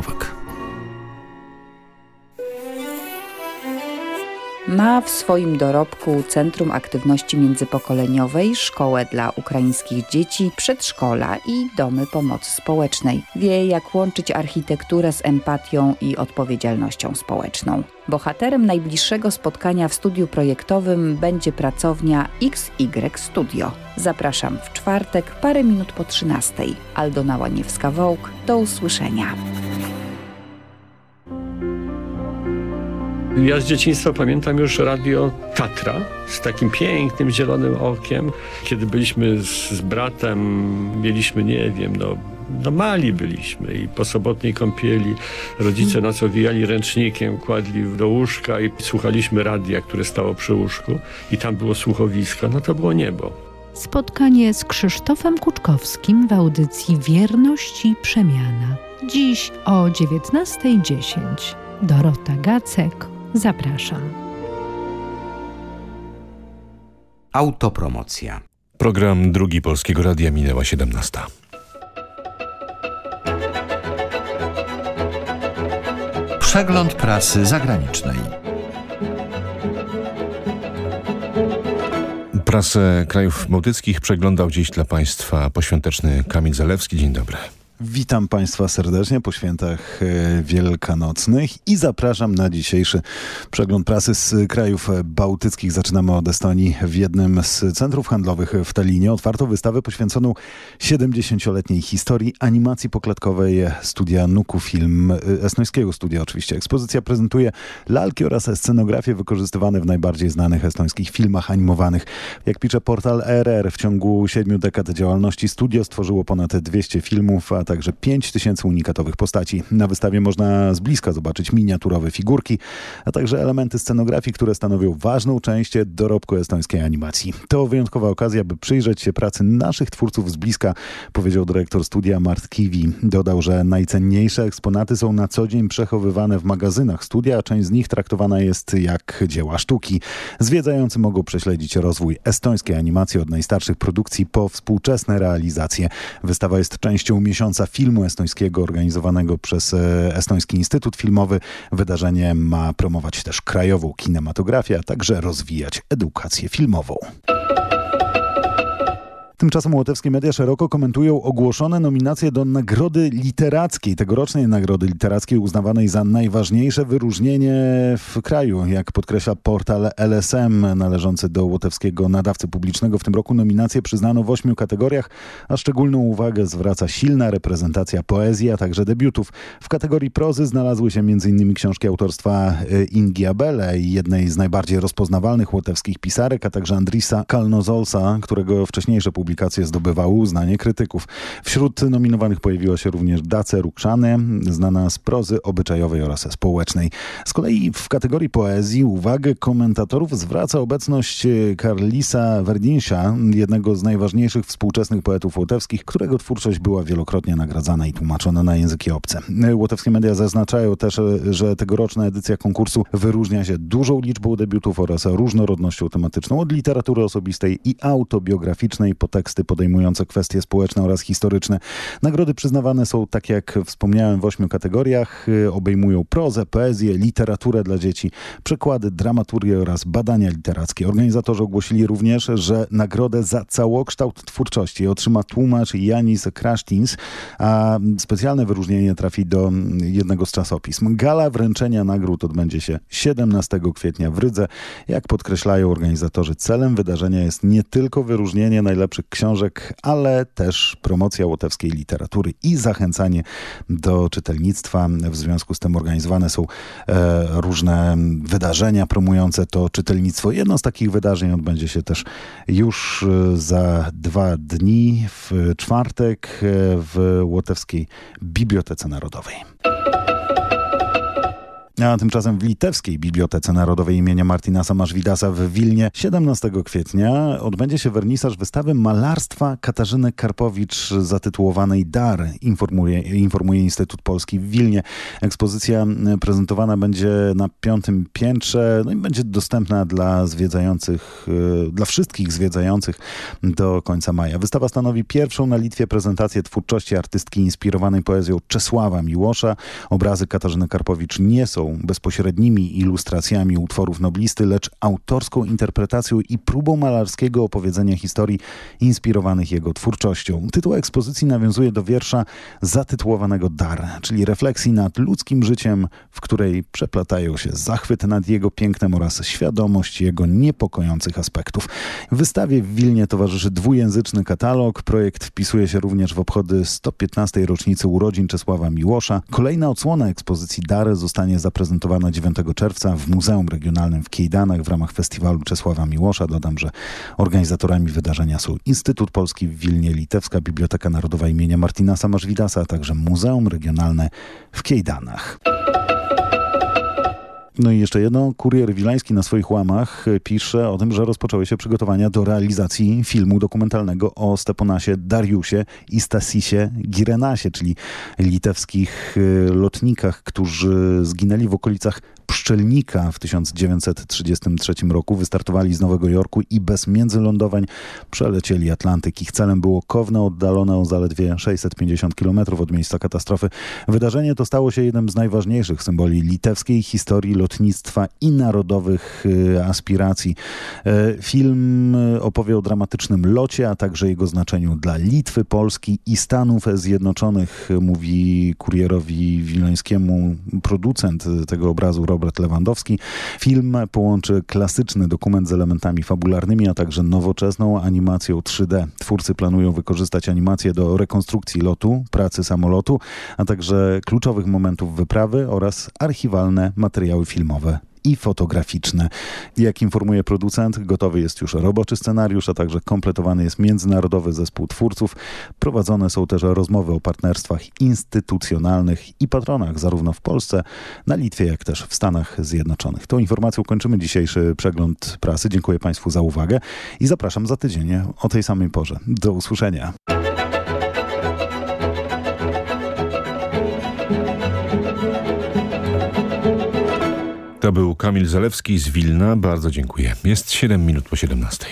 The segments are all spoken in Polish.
Nowak. Ma w swoim dorobku Centrum Aktywności Międzypokoleniowej, szkołę dla ukraińskich dzieci, przedszkola i domy pomocy społecznej. Wie, jak łączyć architekturę z empatią i odpowiedzialnością społeczną. Bohaterem najbliższego spotkania w studiu projektowym będzie pracownia XY Studio. Zapraszam w czwartek, parę minut po 13. Aldona Łaniewska-Wołk. Do usłyszenia. Ja z dzieciństwa pamiętam już radio Tatra z takim pięknym zielonym okiem. Kiedy byliśmy z, z bratem, mieliśmy, nie wiem, no, no mali byliśmy i po sobotniej kąpieli rodzice nas owijali ręcznikiem, kładli do łóżka i słuchaliśmy radia, które stało przy łóżku i tam było słuchowisko, no to było niebo. Spotkanie z Krzysztofem Kuczkowskim w audycji Wierność i Przemiana. Dziś o 19.10. Dorota Gacek, Zapraszam. Autopromocja. Program Drugi Polskiego Radia minęła 17. Przegląd prasy zagranicznej. Prasę krajów bałtyckich przeglądał dziś dla Państwa poświąteczny Kamil Zalewski. Dzień dobry. Witam Państwa serdecznie po świętach e, wielkanocnych i zapraszam na dzisiejszy przegląd prasy z krajów bałtyckich. Zaczynamy od Estonii. W jednym z centrów handlowych w Tallinie otwarto wystawę poświęconą 70-letniej historii animacji poklatkowej studia Nuku Film, e, estońskiego studia oczywiście. Ekspozycja prezentuje lalki oraz scenografię wykorzystywane w najbardziej znanych estońskich filmach animowanych. Jak pisze portal RR, w ciągu siedmiu dekad działalności studio stworzyło ponad 200 filmów, a także 5 tysięcy unikatowych postaci. Na wystawie można z bliska zobaczyć miniaturowe figurki, a także elementy scenografii, które stanowią ważną część dorobku estońskiej animacji. To wyjątkowa okazja, by przyjrzeć się pracy naszych twórców z bliska, powiedział dyrektor studia Mart Kiwi. Dodał, że najcenniejsze eksponaty są na co dzień przechowywane w magazynach studia, a część z nich traktowana jest jak dzieła sztuki. Zwiedzający mogą prześledzić rozwój estońskiej animacji od najstarszych produkcji po współczesne realizacje. Wystawa jest częścią miesiąca filmu estońskiego organizowanego przez e, Estoński Instytut Filmowy. Wydarzenie ma promować też krajową kinematografię, a także rozwijać edukację filmową. Tymczasem łotewskie media szeroko komentują ogłoszone nominacje do Nagrody Literackiej, tegorocznej Nagrody Literackiej uznawanej za najważniejsze wyróżnienie w kraju. Jak podkreśla portal LSM należący do łotewskiego nadawcy publicznego, w tym roku nominacje przyznano w ośmiu kategoriach, a szczególną uwagę zwraca silna reprezentacja poezji, a także debiutów. W kategorii prozy znalazły się m.in. książki autorstwa e, Ingi Abele, jednej z najbardziej rozpoznawalnych łotewskich pisarek, a także Andrisa Kalnozolsa, którego wcześniejsze publikacje publikacje zdobywały uznanie krytyków. Wśród nominowanych pojawiła się również Dace Rukszany, znana z prozy obyczajowej oraz społecznej. Z kolei w kategorii poezji uwagę komentatorów zwraca obecność Karlisa Werdinsia, jednego z najważniejszych współczesnych poetów łotewskich, którego twórczość była wielokrotnie nagradzana i tłumaczona na języki obce. Łotewskie media zaznaczają też, że tegoroczna edycja konkursu wyróżnia się dużą liczbą debiutów oraz różnorodnością tematyczną od literatury osobistej i autobiograficznej po teksty podejmujące kwestie społeczne oraz historyczne. Nagrody przyznawane są, tak jak wspomniałem, w ośmiu kategoriach. Y, obejmują prozę, poezję, literaturę dla dzieci, przekłady, dramaturgię oraz badania literackie. Organizatorzy ogłosili również, że nagrodę za całokształt twórczości otrzyma tłumacz Janis Krasztins, a specjalne wyróżnienie trafi do jednego z czasopism. Gala wręczenia nagród odbędzie się 17 kwietnia w Rydze. Jak podkreślają organizatorzy, celem wydarzenia jest nie tylko wyróżnienie najlepszych książek, ale też promocja łotewskiej literatury i zachęcanie do czytelnictwa. W związku z tym organizowane są e, różne wydarzenia promujące to czytelnictwo. Jedno z takich wydarzeń odbędzie się też już e, za dwa dni, w czwartek e, w Łotewskiej Bibliotece Narodowej. A tymczasem w Litewskiej Bibliotece Narodowej imienia Martina Samaszwidasa w Wilnie 17 kwietnia odbędzie się wernisaż wystawy malarstwa Katarzyny Karpowicz zatytułowanej Dar, informuje, informuje Instytut Polski w Wilnie. Ekspozycja prezentowana będzie na piątym piętrze no i będzie dostępna dla zwiedzających, e, dla wszystkich zwiedzających do końca maja. Wystawa stanowi pierwszą na Litwie prezentację twórczości artystki inspirowanej poezją Czesława Miłosza. Obrazy Katarzyny Karpowicz nie są bezpośrednimi ilustracjami utworów noblisty, lecz autorską interpretacją i próbą malarskiego opowiedzenia historii inspirowanych jego twórczością. Tytuł ekspozycji nawiązuje do wiersza zatytułowanego Dar, czyli refleksji nad ludzkim życiem, w której przeplatają się zachwyt nad jego pięknem oraz świadomość jego niepokojących aspektów. Wystawie w Wilnie towarzyszy dwujęzyczny katalog. Projekt wpisuje się również w obchody 115. rocznicy urodzin Czesława Miłosza. Kolejna odsłona ekspozycji Dary zostanie zaprezentowana 9 czerwca w Muzeum Regionalnym w Kiejdanach w ramach festiwalu Czesława Miłosza. Dodam, że organizatorami wydarzenia są Instytut Polski w Wilnie, Litewska Biblioteka Narodowa imienia Martina Samaszwidasa, a także Muzeum Regionalne w Kiejdanach. No i jeszcze jedno, kurier wilański na swoich łamach pisze o tym, że rozpoczęły się przygotowania do realizacji filmu dokumentalnego o Steponasie Dariusie i Stasisie Girenasie, czyli litewskich y, lotnikach, którzy zginęli w okolicach Pszczelnika w 1933 roku. Wystartowali z Nowego Jorku i bez międzylądowań przelecieli Atlantyk. Ich celem było Kowno, oddalone o zaledwie 650 km od miejsca katastrofy. Wydarzenie to stało się jednym z najważniejszych symboli litewskiej historii lotnictwa i narodowych y, aspiracji. E, film opowie o dramatycznym locie, a także jego znaczeniu dla Litwy, Polski i Stanów Zjednoczonych, mówi kurierowi wileńskiemu producent tego obrazu Robert Lewandowski. Film połączy klasyczny dokument z elementami fabularnymi, a także nowoczesną animacją 3D. Twórcy planują wykorzystać animację do rekonstrukcji lotu, pracy samolotu, a także kluczowych momentów wyprawy oraz archiwalne materiały filmowe i fotograficzne. Jak informuje producent, gotowy jest już roboczy scenariusz, a także kompletowany jest międzynarodowy zespół twórców. Prowadzone są też rozmowy o partnerstwach instytucjonalnych i patronach zarówno w Polsce, na Litwie, jak też w Stanach Zjednoczonych. Tą informacją kończymy dzisiejszy przegląd prasy. Dziękuję Państwu za uwagę i zapraszam za tydzień o tej samej porze. Do usłyszenia. Był Kamil Zalewski z Wilna. Bardzo dziękuję. Jest 7 minut po 17.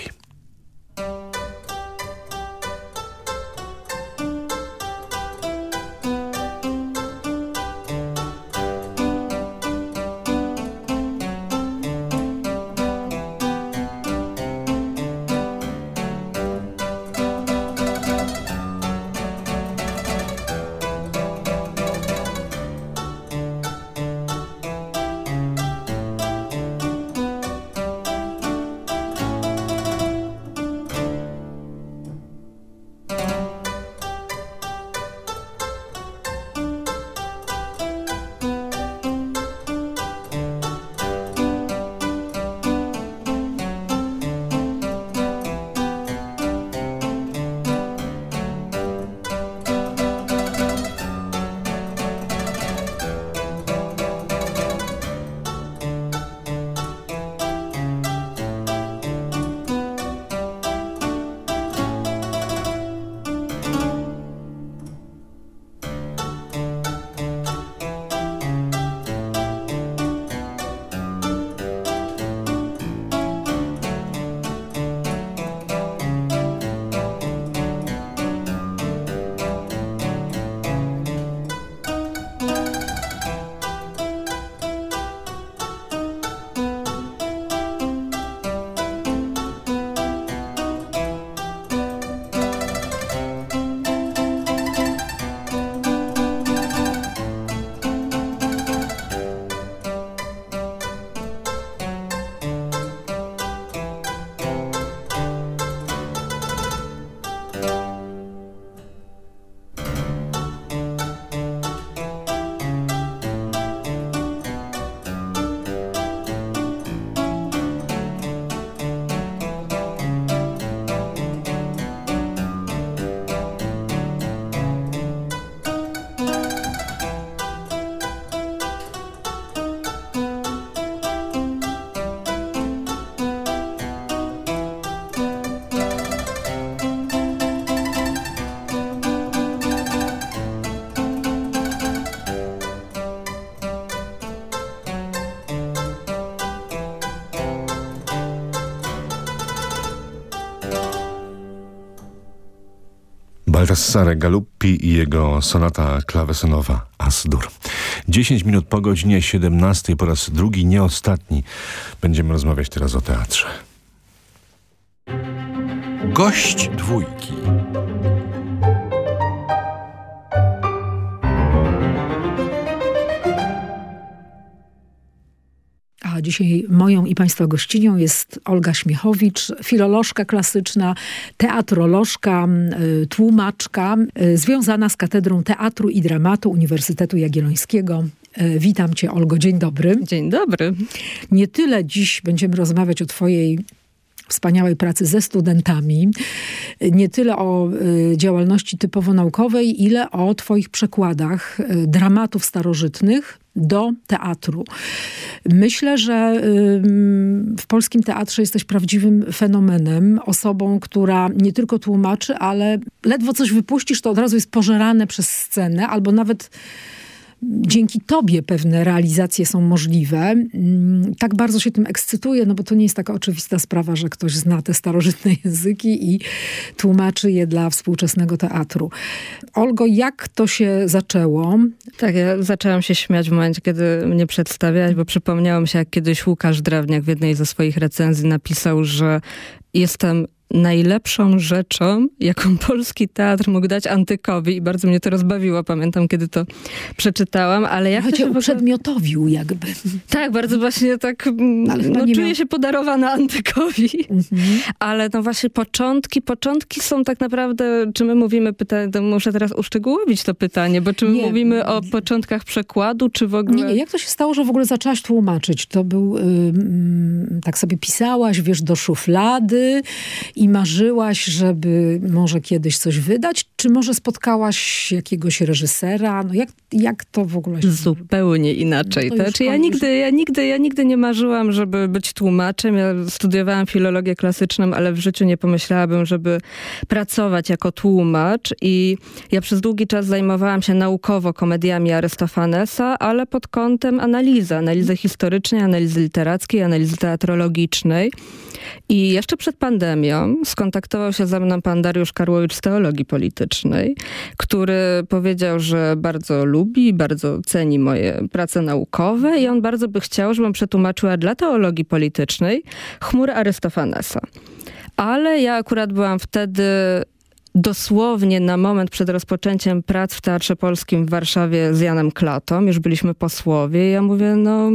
Baldassare Galuppi i jego sonata klawesynowa As-Dur. 10 minut po godzinie 17 po raz drugi, nie ostatni. Będziemy rozmawiać teraz o teatrze. Gość dwójki. A dzisiaj moją i Państwa gościnią jest Olga Śmiechowicz, filolożka klasyczna, teatrolożka, y, tłumaczka, y, związana z Katedrą Teatru i Dramatu Uniwersytetu Jagiellońskiego. Y, Witam Cię, Olgo. Dzień dobry. Dzień dobry. Nie tyle dziś będziemy rozmawiać o Twojej wspaniałej pracy ze studentami, nie tyle o y, działalności typowo naukowej, ile o twoich przekładach y, dramatów starożytnych do teatru. Myślę, że w polskim teatrze jesteś prawdziwym fenomenem, osobą, która nie tylko tłumaczy, ale ledwo coś wypuścisz, to od razu jest pożerane przez scenę, albo nawet dzięki tobie pewne realizacje są możliwe. Mm, Tak bardzo się tym ekscytuję, no bo to nie jest taka oczywista sprawa, że ktoś zna te starożytne języki i tłumaczy je dla współczesnego teatru. Olgo, jak to się zaczęło? Tak, ja zaczęłam się śmiać w momencie, kiedy mnie przedstawiałaś, bo przypomniało mi się, jak kiedyś Łukasz Drewniak w jednej ze swoich recenzji napisał, że jestem najlepszą rzeczą, jaką polski teatr mógł dać antykowi i bardzo mnie to rozbawiło, pamiętam, kiedy to przeczytałam, ale Ja ogóle... uprzedmiotowił jakby. Tak, bardzo właśnie tak, mm, Ale no, nie czuję miał- się podarowana antykowi. Mhm. Ale no właśnie początki, początki są tak naprawdę, czy my mówimy, pyta, to muszę teraz uszczegółowić to pytanie, bo czy my Nie. mówimy o początkach przekładu, czy w ogóle... Nie, nie, jak to się stało, że w ogóle zaczęłaś tłumaczyć? To był, ym, tak sobie pisałaś, wiesz, do szuflady i marzyłaś, żeby może kiedyś coś wydać? Czy może spotkałaś jakiegoś reżysera? No jak, jak to w ogóle się... Zupełnie inaczej. No to znaczy, ja, nigdy, ja, nigdy, ja nigdy nie marzyłam, żeby być tłumaczem. Ja studiowałam filologię klasyczną, ale w życiu nie pomyślałabym, żeby pracować jako tłumacz. I ja przez długi czas zajmowałam się naukowo komediami Arystofanesa, ale pod kątem analizy. Analizy historycznej, analizy literackiej, analizy teatrologicznej. I jeszcze przed pandemią skontaktował się ze mną pan Dariusz Karłowicz z teologii politycznej, który powiedział, że bardzo lubi, bardzo ceni moje prace naukowe i on bardzo by chciał, żebym przetłumaczyła dla teologii politycznej chmury Arystofanesa. Ale ja akurat byłam wtedy dosłownie na moment przed rozpoczęciem prac w Teatrze Polskim w Warszawie z Janem Klatą, już byliśmy posłowie ja mówię, no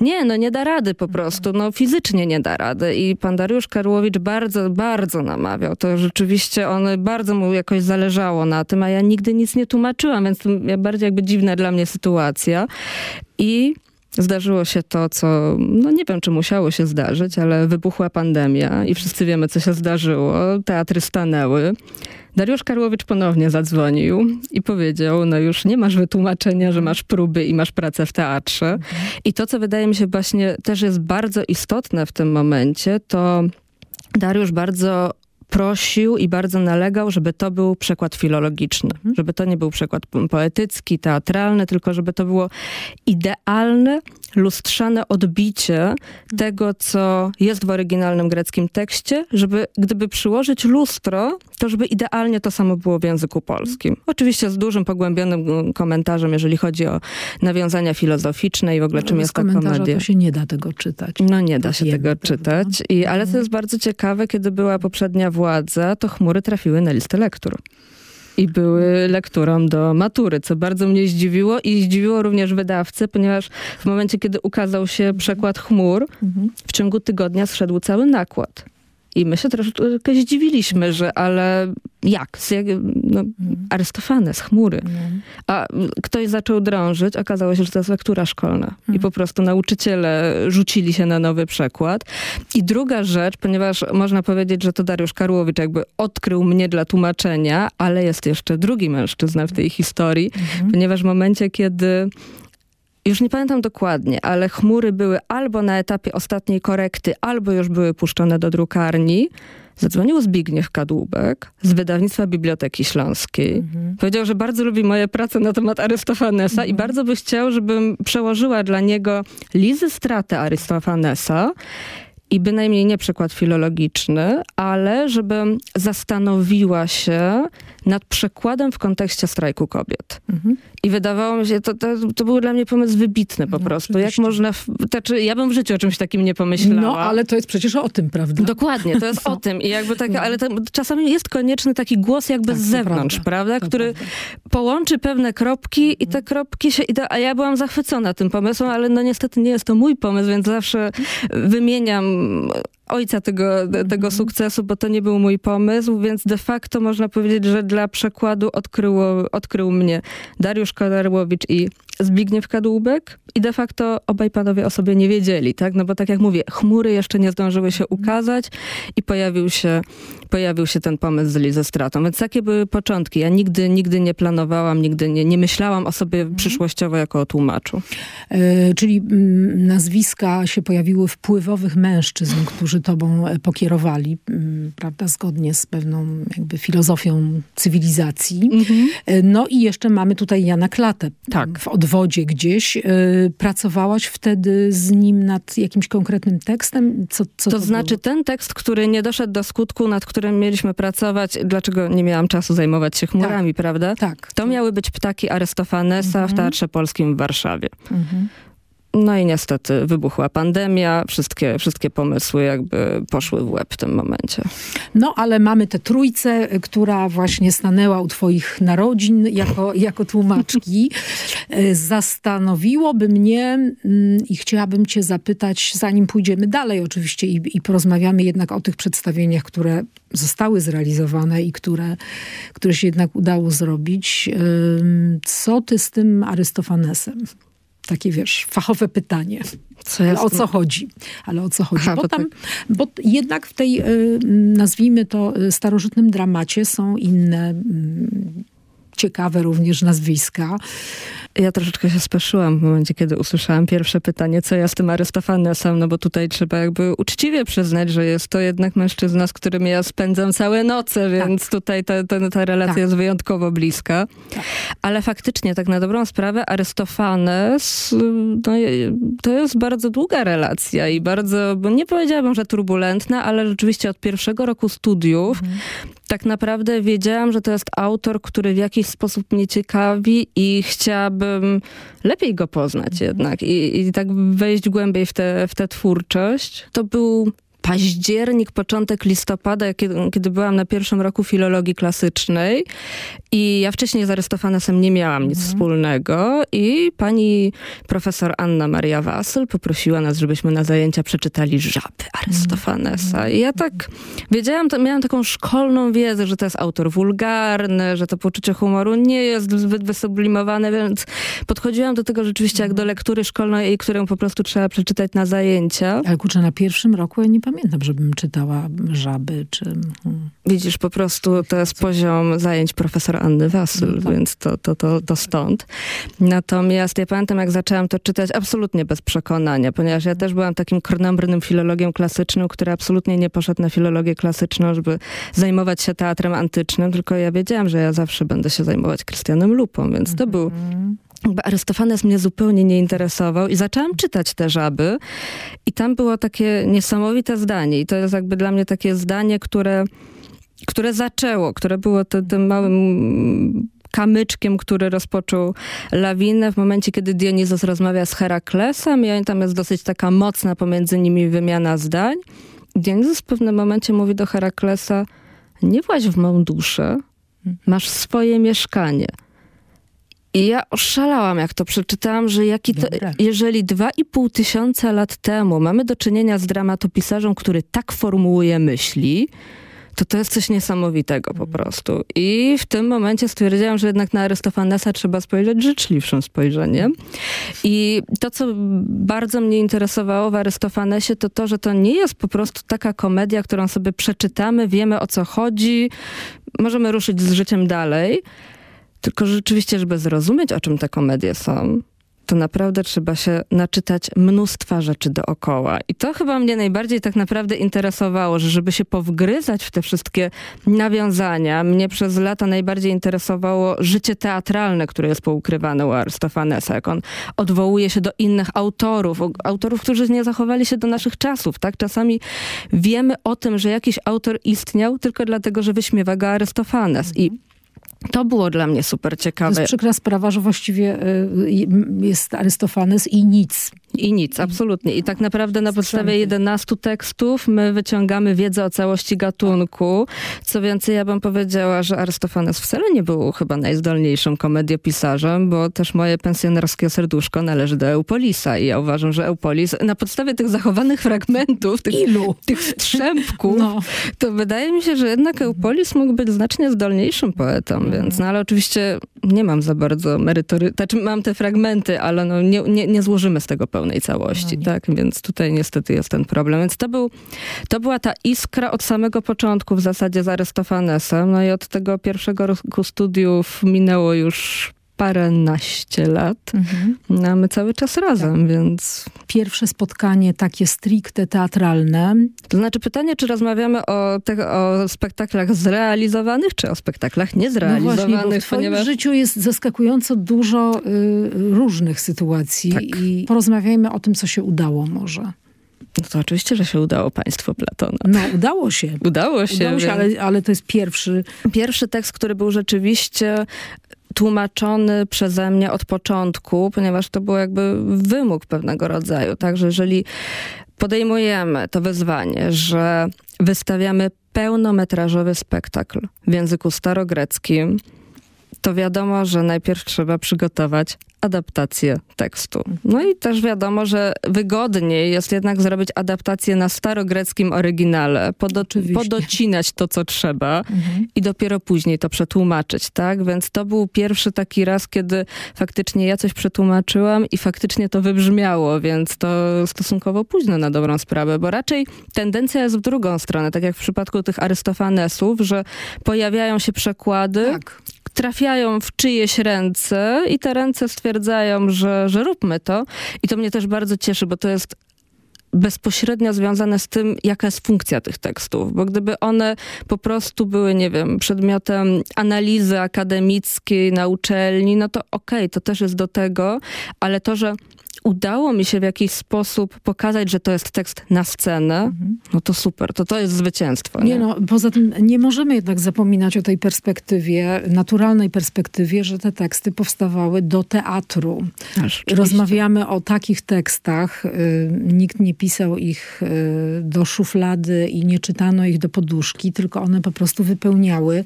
nie, no nie da rady po prostu, no fizycznie nie da rady. I pan Dariusz Karłowicz bardzo, bardzo namawiał. To rzeczywiście on, bardzo mu jakoś zależało na tym, a ja nigdy nic nie tłumaczyłam, więc to bardziej jakby dziwna dla mnie sytuacja. I Zdarzyło się to, co, no nie wiem, czy musiało się zdarzyć, ale wybuchła pandemia i wszyscy wiemy, co się zdarzyło. Teatry stanęły. Dariusz Karłowicz ponownie zadzwonił i powiedział, no już nie masz wytłumaczenia, że masz próby i masz pracę w teatrze. I to, co wydaje mi się właśnie też jest bardzo istotne w tym momencie, to Dariusz bardzo prosił i bardzo nalegał, żeby to był przekład filologiczny. Żeby to nie był przekład poetycki, teatralny, tylko żeby to było idealne, lustrzane odbicie tego, co jest w oryginalnym greckim tekście, żeby gdyby przyłożyć lustro, to żeby idealnie to samo było w języku polskim. Oczywiście z dużym, pogłębionym komentarzem, jeżeli chodzi o nawiązania filozoficzne i w ogóle czym Bez jest ta komedia. to się nie da tego czytać. No nie da się Wiemy, tego prawda? czytać. I, ale co jest bardzo ciekawe, kiedy była poprzednia władza, to chmury trafiły na listę lektur. I były lekturą do matury, co bardzo mnie zdziwiło i zdziwiło również wydawcę, ponieważ w momencie, kiedy ukazał się przekład chmur, Mhm. w ciągu tygodnia zszedł cały nakład. I my się troszeczkę zdziwiliśmy, że ale jak? Z jak no, Arystofanes, chmury. No. A ktoś zaczął drążyć, okazało się, że to jest lektura szkolna. I po prostu nauczyciele rzucili się na nowy przekład. I druga rzecz, ponieważ można powiedzieć, że to Dariusz Karłowicz jakby odkrył mnie dla tłumaczenia, ale jest jeszcze drugi mężczyzna w tej historii, ponieważ w momencie, kiedy już nie pamiętam dokładnie, ale chmury były albo na etapie ostatniej korekty, albo już były puszczone do drukarni. Zadzwonił Zbigniew Kadłubek z wydawnictwa Biblioteki Śląskiej. Powiedział, że bardzo lubi moje prace na temat Arystofanesa i bardzo by chciał, żebym przełożyła dla niego Lizy Stratę Arystofanesa i bynajmniej nie przykład filologiczny, ale żebym zastanowiła się nad przekładem w kontekście strajku kobiet. Mhm. I wydawało mi się, to, to, to był dla mnie pomysł wybitny po no, prostu. Jak można, w, znaczy ja bym w życiu o czymś takim nie pomyślała. No, ale to jest przecież o tym, prawda? Dokładnie, to jest o tym. I jakby tak, ale to, czasami jest konieczny taki głos jakby tak, z zewnątrz, prawda? prawda? Który prawda. połączy pewne kropki i te kropki się, a ja byłam zachwycona tym pomysłem, ale no niestety nie jest to mój pomysł, więc zawsze wymieniam ojca tego, tego sukcesu, bo to nie był mój pomysł, więc de facto można powiedzieć, że dla przekładu odkryło, odkrył mnie Dariusz Kodarłowicz i Zbigniew Kadłubek i de facto obaj panowie o sobie nie wiedzieli, tak? No bo tak jak mówię, chmury jeszcze nie zdążyły się ukazać i pojawił się, pojawił się ten pomysł z Lizę Stratą. Więc takie były początki. Ja nigdy, nigdy nie planowałam, nigdy nie, nie myślałam o sobie mhm. przyszłościowo jako o tłumaczu. E, czyli mm, nazwiska się pojawiły wpływowych mężczyzn, którzy tobą e, pokierowali, mm, prawda, zgodnie z pewną jakby filozofią cywilizacji. Mhm. E, no i jeszcze mamy tutaj Jana Klatę. Tak. W odwodzie gdzieś. Pracowałaś wtedy z nim nad jakimś konkretnym tekstem? Co, co to, to znaczy było? ten tekst, który nie doszedł do skutku, nad którym mieliśmy pracować, dlaczego nie miałam czasu zajmować się chmurami, tak, prawda? Tak. To miały być ptaki Arystofanesa mhm. w Teatrze Polskim w Warszawie. Mhm. No i niestety wybuchła pandemia, wszystkie, wszystkie pomysły jakby poszły w łeb w tym momencie. No ale mamy tę trójcę, która właśnie stanęła u twoich narodzin jako, jako tłumaczki. Zastanowiłoby mnie mm, i chciałabym cię zapytać, zanim pójdziemy dalej oczywiście i, i porozmawiamy jednak o tych przedstawieniach, które zostały zrealizowane i które, które się jednak udało zrobić. Co ty z tym Arystofanesem? Takie, wiesz, fachowe pytanie. Co o co chodzi? Ale o co chodzi? Aha, bo, tam, tak. bo jednak w tej, y, nazwijmy to, y, starożytnym dramacie są inne mm, ciekawe również nazwiska. Ja troszeczkę się speszyłam w momencie, kiedy usłyszałam pierwsze pytanie, co ja z tym Arystofanesem, no bo tutaj trzeba jakby uczciwie przyznać, że jest to jednak mężczyzna, z którym ja spędzam całe noce, tak. więc tak. tutaj ta, ta, ta relacja tak. jest wyjątkowo bliska. Tak. Ale faktycznie, tak na dobrą sprawę, Arystofanes no, to jest bardzo długa relacja i bardzo, bo nie powiedziałabym, że turbulentna, ale rzeczywiście od pierwszego roku studiów mhm tak naprawdę wiedziałam, że to jest autor, który w jakiś sposób mnie ciekawi i chciałabym lepiej go poznać jednak i, i tak wejść głębiej w tę w twórczość. To był październik, początek listopada, kiedy, kiedy byłam na pierwszym roku filologii klasycznej i ja wcześniej z Arystofanesem nie miałam nic mhm. wspólnego i pani profesor Anna Maria Wasyl poprosiła nas, żebyśmy na zajęcia przeczytali Żaby Arystofanesa. Mhm. I ja tak wiedziałam, miałam taką szkolną wiedzę, że to jest autor wulgarny, że to poczucie humoru nie jest zbyt wysublimowane, więc podchodziłam do tego rzeczywiście jak do lektury szkolnej, którą po prostu trzeba przeczytać na zajęcia. Ale kurczę, na pierwszym roku ja nie pamiętam, żebym czytała Żaby, czy... Hmm. Widzisz, po prostu to jest poziom zajęć profesora Anny Wasyl, no tak. więc to, to, to, to stąd. Natomiast ja pamiętam, jak zaczęłam to czytać absolutnie bez przekonania, ponieważ ja też byłam takim krnąbrnym filologiem klasycznym, który absolutnie nie poszedł na filologię klasyczną, żeby zajmować się teatrem antycznym, tylko ja wiedziałam, że ja zawsze będę się zajmować Krystianem Lupą, więc to był mhm. Jakby Arystofanes mnie zupełnie nie interesował i zaczęłam czytać te żaby i tam było takie niesamowite zdanie i to jest jakby dla mnie takie zdanie, które które zaczęło, które było tym małym kamyczkiem, który rozpoczął lawinę w momencie, kiedy Dionizos rozmawia z Heraklesem i tam jest dosyć taka mocna pomiędzy nimi wymiana zdań. Dionizos w pewnym momencie mówi do Heraklesa, nie właź w mą duszę, masz swoje mieszkanie. I ja oszalałam, jak to przeczytałam, że jaki to, jeżeli dwa i pół tysiąca lat temu mamy do czynienia z dramatopisarzem, który tak formułuje myśli, to to jest coś niesamowitego po prostu. I w tym momencie stwierdziłam, że jednak na Arystofanesa trzeba spojrzeć życzliwszym spojrzeniem. I to, co bardzo mnie interesowało w Arystofanesie, to to, że to nie jest po prostu taka komedia, którą sobie przeczytamy, wiemy o co chodzi, możemy ruszyć z życiem dalej, tylko rzeczywiście, żeby zrozumieć, o czym te komedie są, to naprawdę trzeba się naczytać mnóstwa rzeczy dookoła. I to chyba mnie najbardziej tak naprawdę interesowało, że żeby się powgryzać w te wszystkie nawiązania, mnie przez lata najbardziej interesowało życie teatralne, które jest poukrywane u Arystofanesa, jak on odwołuje się do innych autorów, autorów, którzy nie zachowali się do naszych czasów, tak? Czasami wiemy o tym, że jakiś autor istniał tylko dlatego, że wyśmiewa go Arystofanes i to było dla mnie super ciekawe. To jest przykra sprawa, że właściwie y, jest Arystofanes i nic. I nic, absolutnie. I tak naprawdę na podstawie 11 tekstów my wyciągamy wiedzę o całości gatunku. Co więcej, ja bym powiedziała, że Arystofanes wcale nie był chyba najzdolniejszym komediopisarzem, bo też moje pensjonerskie serduszko należy do Eupolisa i ja uważam, że Eupolis na podstawie tych zachowanych fragmentów, tych, Ilu? tych strzępków, no. to wydaje mi się, że jednak Eupolis mógł być znacznie zdolniejszym poetą, więc no ale oczywiście nie mam za bardzo merytory, znaczy mam te fragmenty, ale no nie, nie, nie złożymy z tego pełnej całości, no tak? Więc tutaj niestety jest ten problem. Więc to, był, to była ta iskra od samego początku w zasadzie z Arystofanesem. No i od tego pierwszego roku studiów minęło już paręnaście lat. Mhm. No, a my cały czas razem, tak. więc... Pierwsze spotkanie takie stricte teatralne. To znaczy pytanie, czy rozmawiamy o, te, o spektaklach zrealizowanych, czy o spektaklach niezrealizowanych? No właśnie, w twoim ponieważ... życiu jest zaskakująco dużo y, różnych sytuacji tak. i porozmawiajmy o tym, co się udało może. No to oczywiście, że się udało państwu Platona. No, udało się. Udało się. Udało się, ale, ale to jest pierwszy... Pierwszy tekst, który był rzeczywiście tłumaczony przeze mnie od początku, ponieważ to był jakby wymóg pewnego rodzaju. Także jeżeli podejmujemy to wyzwanie, że wystawiamy pełnometrażowy spektakl w języku starogreckim, to wiadomo, że najpierw trzeba przygotować adaptację tekstu. No i też wiadomo, że wygodniej jest jednak zrobić adaptację na starogreckim oryginale, podo podocinać to, co trzeba mhm. i dopiero później to przetłumaczyć, tak? Więc to był pierwszy taki raz, kiedy faktycznie ja coś przetłumaczyłam i faktycznie to wybrzmiało, więc to stosunkowo późno na dobrą sprawę, bo raczej tendencja jest w drugą stronę, tak jak w przypadku tych Arystofanesów, że pojawiają się przekłady, tak trafiają w czyjeś ręce i te ręce stwierdzają, że, że róbmy to. I to mnie też bardzo cieszy, bo to jest bezpośrednio związane z tym, jaka jest funkcja tych tekstów, bo gdyby one po prostu były, nie wiem, przedmiotem analizy akademickiej na uczelni, no to okej, okay, to też jest do tego, ale to, że udało mi się w jakiś sposób pokazać, że to jest tekst na scenę, mhm. no to super, to to jest zwycięstwo. Nie? nie no, poza tym nie możemy jednak zapominać o tej perspektywie, naturalnej perspektywie, że te teksty powstawały do teatru. Aż, Rozmawiamy o takich tekstach, y, nikt nie pisał ich y, do szuflady i nie czytano ich do poduszki, tylko one po prostu wypełniały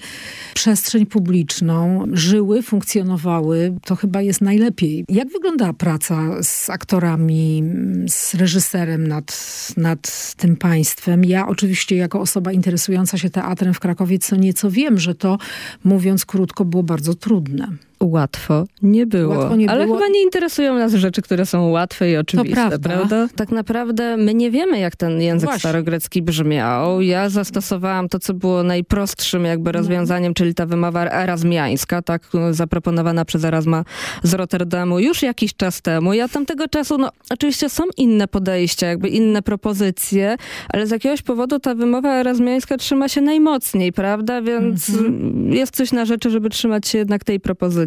przestrzeń publiczną, żyły, funkcjonowały. To chyba jest najlepiej. Jak wyglądała praca z z aktorami, z reżyserem nad, nad tym państwem. Ja oczywiście jako osoba interesująca się teatrem w Krakowie co nieco wiem, że to mówiąc krótko było bardzo trudne łatwo nie było. Łatwo nie ale było. chyba nie interesują nas rzeczy, które są łatwe i oczywiste, prawda. prawda. Tak naprawdę my nie wiemy, jak ten język Właśnie. starogrecki brzmiał. Ja zastosowałam to, co było najprostszym jakby no. rozwiązaniem, czyli ta wymowa erazmiańska, tak zaproponowana przez Erasma z Rotterdamu już jakiś czas temu. Ja tamtego czasu, no oczywiście są inne podejścia, jakby inne propozycje, ale z jakiegoś powodu ta wymowa erazmiańska trzyma się najmocniej, prawda? Więc mhm. jest coś na rzeczy, żeby trzymać się jednak tej propozycji.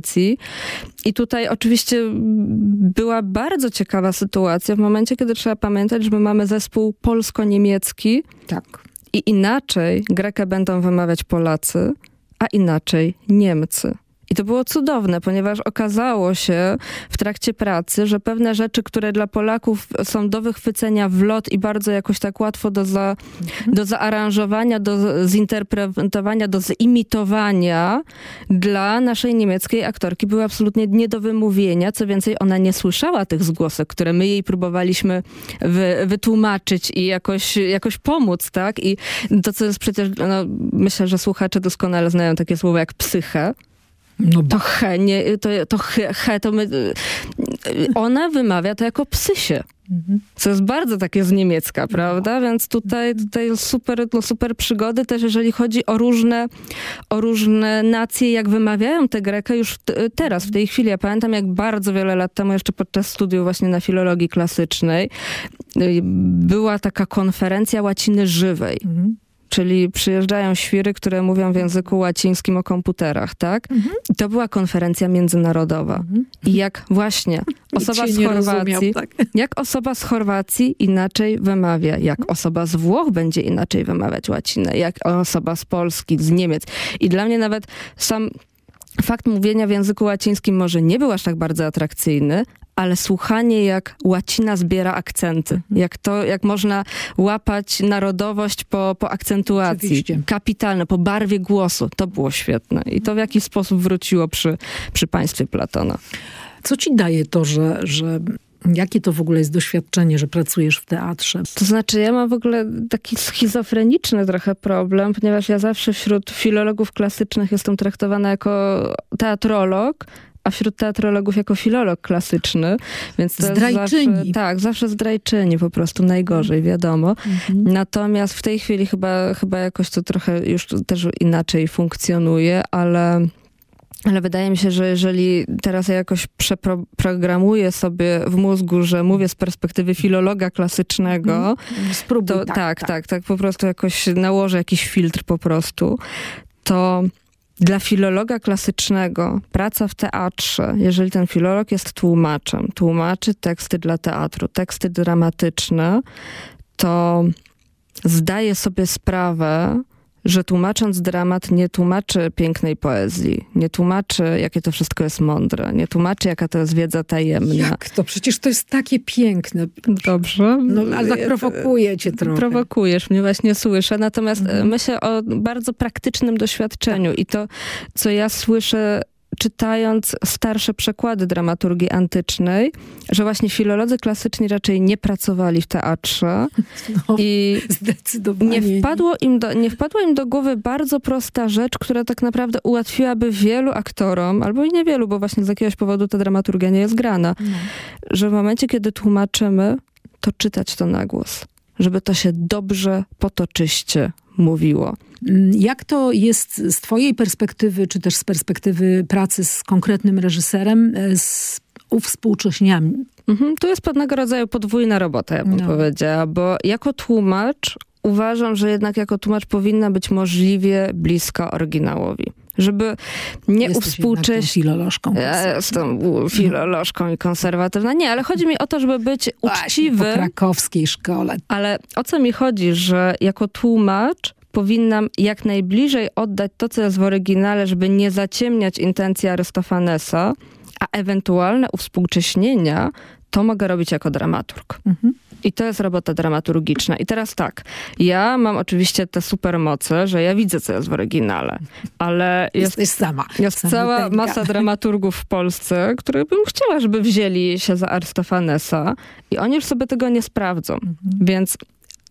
I tutaj oczywiście była bardzo ciekawa sytuacja w momencie, kiedy trzeba pamiętać, że my mamy zespół polsko-niemiecki. Tak. I inaczej Grekę będą wymawiać Polacy, a inaczej Niemcy. I to było cudowne, ponieważ okazało się w trakcie pracy, że pewne rzeczy, które dla Polaków są do wychwycenia w lot i bardzo jakoś tak łatwo do, za, mhm. do zaaranżowania, do zinterpretowania, do zimitowania, dla naszej niemieckiej aktorki były absolutnie nie do wymówienia. Co więcej, ona nie słyszała tych zgłosek, które my jej próbowaliśmy wy, wytłumaczyć i jakoś, jakoś pomóc, tak? I to, co jest przecież, no, myślę, że słuchacze doskonale znają takie słowo jak psyche. No to he, nie, to, to he, he, to my, ona wymawia to jako psysie. Co jest bardzo takie z niemiecka, prawda? Więc tutaj, tutaj super, no super przygody też, jeżeli chodzi o różne, o różne nacje, jak wymawiają tę grekę już teraz, w tej chwili. Ja pamiętam, jak bardzo wiele lat temu, jeszcze podczas studiów właśnie na filologii klasycznej, y, była taka konferencja łaciny żywej. Mhm czyli przyjeżdżają świry, które mówią w języku łacińskim o komputerach, tak? Mhm. I to była konferencja międzynarodowa. Mhm. I jak właśnie osoba z Chorwacji, tak. jak osoba z Chorwacji inaczej wymawia, jak mhm. osoba z Włoch będzie inaczej wymawiać łacinę, jak osoba z Polski, z Niemiec. I dla mnie nawet sam fakt mówienia w języku łacińskim może nie był aż tak bardzo atrakcyjny, ale słuchanie, jak łacina zbiera akcenty. Mhm. Jak to, jak można łapać narodowość po, po akcentuacji. Oczywiście. Kapitalne, po barwie głosu. To było świetne. I to w jakiś sposób wróciło przy, przy państwie Platona. Co ci daje to, że, że Jakie to w ogóle jest doświadczenie, że pracujesz w teatrze? To znaczy, ja mam w ogóle taki schizofreniczny trochę problem, ponieważ ja zawsze wśród filologów klasycznych jestem traktowana jako teatrolog, a wśród teatrologów jako filolog klasyczny. Więc to zdrajczyni. Zawsze, tak, zawsze zdrajczyni po prostu, najgorzej, wiadomo. Mhm. Natomiast w tej chwili chyba, chyba jakoś to trochę już też inaczej funkcjonuje, ale... Ale wydaje mi się, że jeżeli teraz ja jakoś przeprogramuję sobie w mózgu, że mówię z perspektywy filologa klasycznego, mhm. Spróbuj, to tak, tak, tak, tak, tak, po prostu jakoś nałożę jakiś filtr po prostu, to dla filologa klasycznego praca w teatrze, jeżeli ten filolog jest tłumaczem, tłumaczy teksty dla teatru, teksty dramatyczne, to zdaje sobie sprawę, że tłumacząc dramat nie tłumaczy pięknej poezji, nie tłumaczy, jakie to wszystko jest mądre, nie tłumaczy, jaka to jest wiedza tajemna. Jak to? Przecież to jest takie piękne. Dobrze. No, ale tak prowokuje cię trochę. Prowokujesz mnie, właśnie słyszę. Natomiast mhm. myślę o bardzo praktycznym doświadczeniu i to, co ja słyszę czytając starsze przekłady dramaturgii antycznej, że właśnie filolodzy klasyczni raczej nie pracowali w teatrze no, i nie, wpadło im do, nie wpadła im do głowy bardzo prosta rzecz, która tak naprawdę ułatwiłaby wielu aktorom, albo i niewielu, bo właśnie z jakiegoś powodu ta dramaturgia nie jest grana, no. że w momencie, kiedy tłumaczymy, to czytać to na głos żeby to się dobrze, potoczyście mówiło. Mm, jak to jest z twojej perspektywy, czy też z perspektywy pracy z konkretnym reżyserem, e, z uwspółcześniami? Mhm, to jest pewnego rodzaju podwójna robota, ja bym no. powiedziała, bo jako tłumacz uważam, że jednak jako tłumacz powinna być możliwie bliska oryginałowi żeby nie uwspółcześnić... filolożką. Ja jestem filolożką i konserwatywna. Nie, ale chodzi mi o to, żeby być uczciwy. Właśnie, po krakowskiej szkole. Ale o co mi chodzi, że jako tłumacz powinnam jak najbliżej oddać to, co jest w oryginale, żeby nie zaciemniać intencji Arystofanesa, a ewentualne uwspółcześnienia to mogę robić jako dramaturg. Mhm. I to jest robota dramaturgiczna. I teraz tak, ja mam oczywiście te supermoce, że ja widzę, co jest w oryginale, ale jest, jest sama. Jest cała masa dramaturgów w Polsce, które bym chciała, żeby wzięli się za Arystofanesa i oni już sobie tego nie sprawdzą. Mhm. Więc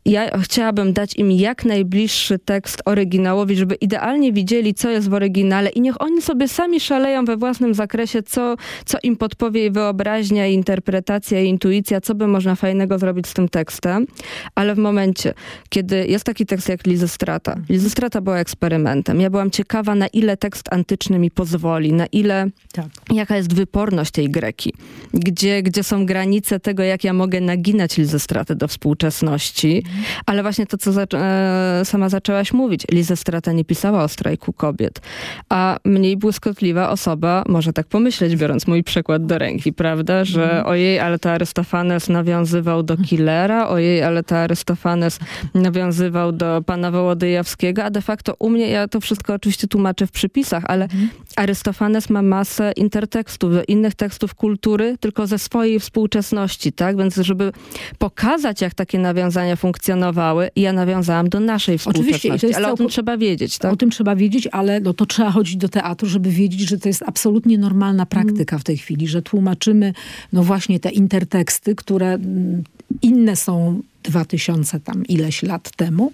ja chciałabym dać im jak najbliższy tekst oryginałowi, żeby idealnie widzieli, co jest w oryginale i niech oni sobie sami szaleją we własnym zakresie, co, co im podpowie wyobraźnia, interpretacja, intuicja, co by można fajnego zrobić z tym tekstem. Ale w momencie, kiedy jest taki tekst jak Lizystrata. Lizystrata była eksperymentem. Ja byłam ciekawa, na ile tekst antyczny mi pozwoli, na ile, tak. jaka jest wyporność tej Greki. Gdzie, gdzie są granice tego, jak ja mogę naginać Lizystratę do współczesności ale właśnie to, co e, sama zaczęłaś mówić, Liza Strata nie pisała o strajku kobiet, a mniej błyskotliwa osoba może tak pomyśleć, biorąc mój przykład do ręki, prawda, że mm. ojej, ale to Arystofanes nawiązywał do Killera, ojej, ale to Arystofanes nawiązywał do pana Wołodyjowskiego, a de facto u mnie, ja to wszystko oczywiście tłumaczę w przypisach, ale mm. Arystofanes ma masę intertekstów, innych tekstów kultury, tylko ze swojej współczesności, tak? Więc żeby pokazać, jak takie nawiązania funkcjonują, funkcjonowały i ja nawiązałam do naszej współczesności. Oczywiście, ale o tym trzeba wiedzieć. Tak? O tym trzeba wiedzieć, ale no, to trzeba chodzić do teatru, żeby wiedzieć, że to jest absolutnie normalna praktyka w tej chwili, że tłumaczymy no właśnie te interteksty, które mm, inne są dwa tysiące tam ileś lat temu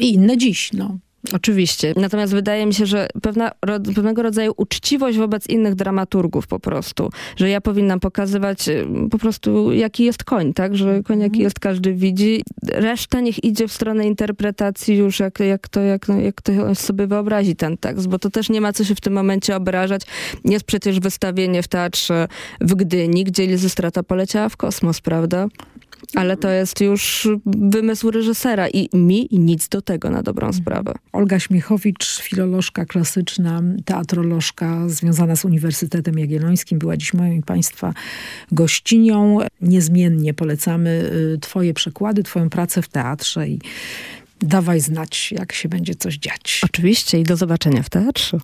i inne dziś. No. Oczywiście. Natomiast wydaje mi się, że pewna, ro, pewnego rodzaju uczciwość wobec innych dramaturgów po prostu. Że ja powinnam pokazywać y, po prostu jaki jest koń, tak? Że koń jaki jest każdy widzi. Reszta niech idzie w stronę interpretacji już jak, jak, to, jak, jak to sobie wyobrazi ten tekst, bo to też nie ma co się w tym momencie obrażać. Jest przecież wystawienie w teatrze w Gdyni, gdzie Lizystrata poleciała w kosmos, prawda? Ale to jest już wymysł reżysera i mi nic do tego na dobrą Mhm. sprawę. Olga Śmiechowicz, filolożka klasyczna, teatrolożka związana z Uniwersytetem Jagiellońskim, była dziś moją i Państwa gościnią. Niezmiennie polecamy y, Twoje przekłady, Twoją pracę w teatrze i dawaj znać, jak się będzie coś dziać. Oczywiście i do zobaczenia w teatrze.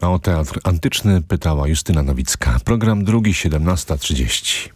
A o teatr antyczny pytała Justyna Nowicka. Program drugi, 17.30.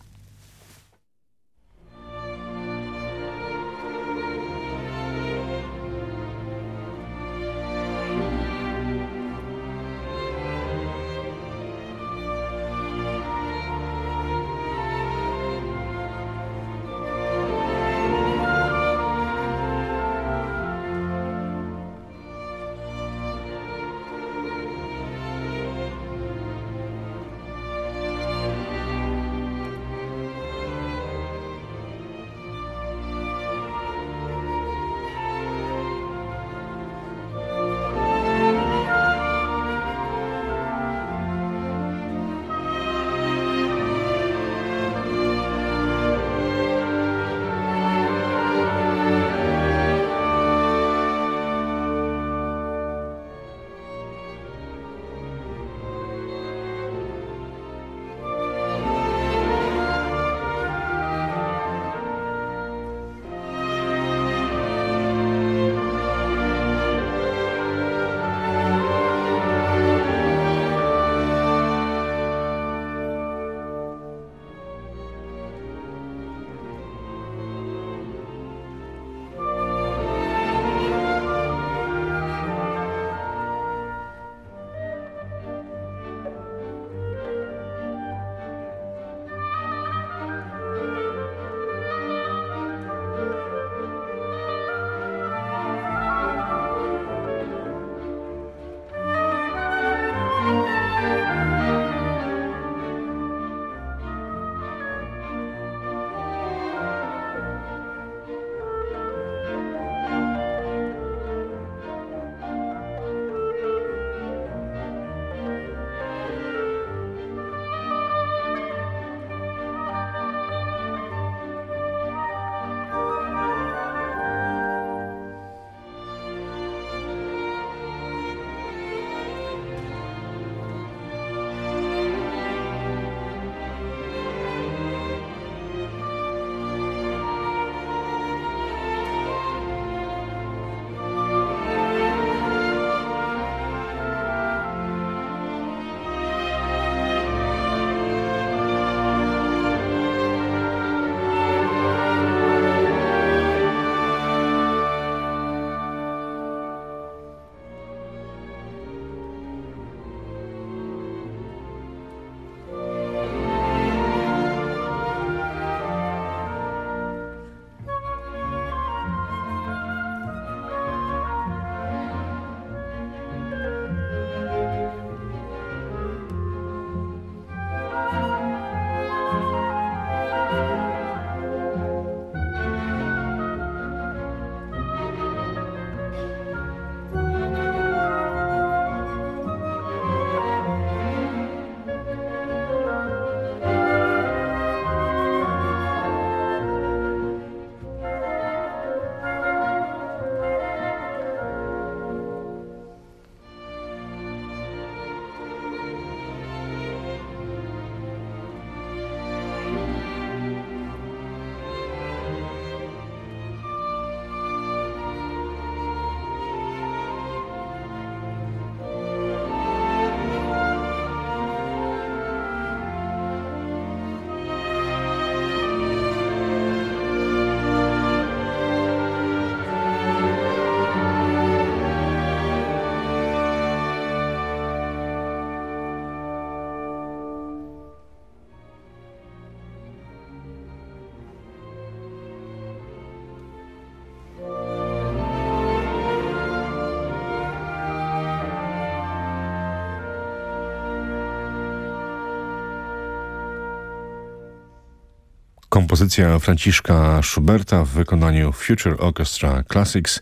Kompozycja Franciszka Schuberta w wykonaniu Future Orchestra Classics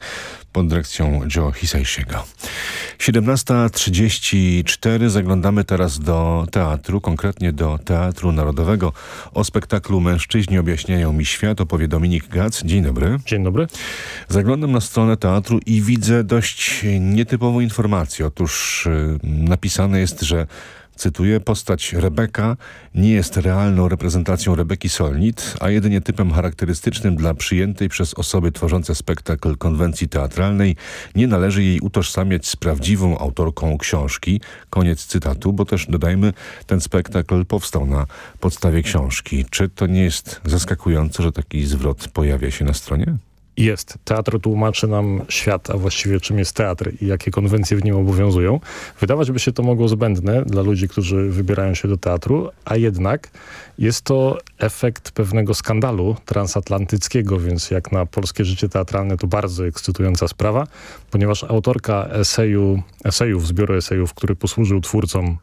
pod dyrekcją Joe Hisajsiego. 17.34 zaglądamy teraz do teatru, konkretnie do Teatru Narodowego. O spektaklu Mężczyźni objaśniają mi świat opowie Dominik Gac. Dzień dobry. Dzień dobry. Zaglądam na stronę teatru i widzę dość nietypową informację. Otóż y, napisane jest, że Cytuję, postać Rebeka nie jest realną reprezentacją Rebeki Solnit, a jedynie typem charakterystycznym dla przyjętej przez osoby tworzące spektakl konwencji teatralnej. Nie należy jej utożsamiać z prawdziwą autorką książki. Koniec cytatu, bo też dodajmy, ten spektakl powstał na podstawie książki. Czy to nie jest zaskakujące, że taki zwrot pojawia się na stronie? Jest. Teatr tłumaczy nam świat, a właściwie czym jest teatr i jakie konwencje w nim obowiązują. Wydawać by się to mogło zbędne dla ludzi, którzy wybierają się do teatru, a jednak jest to efekt pewnego skandalu transatlantyckiego, więc jak na polskie życie teatralne to bardzo ekscytująca sprawa, ponieważ autorka eseju, esejów, zbioru esejów, który posłużył twórcom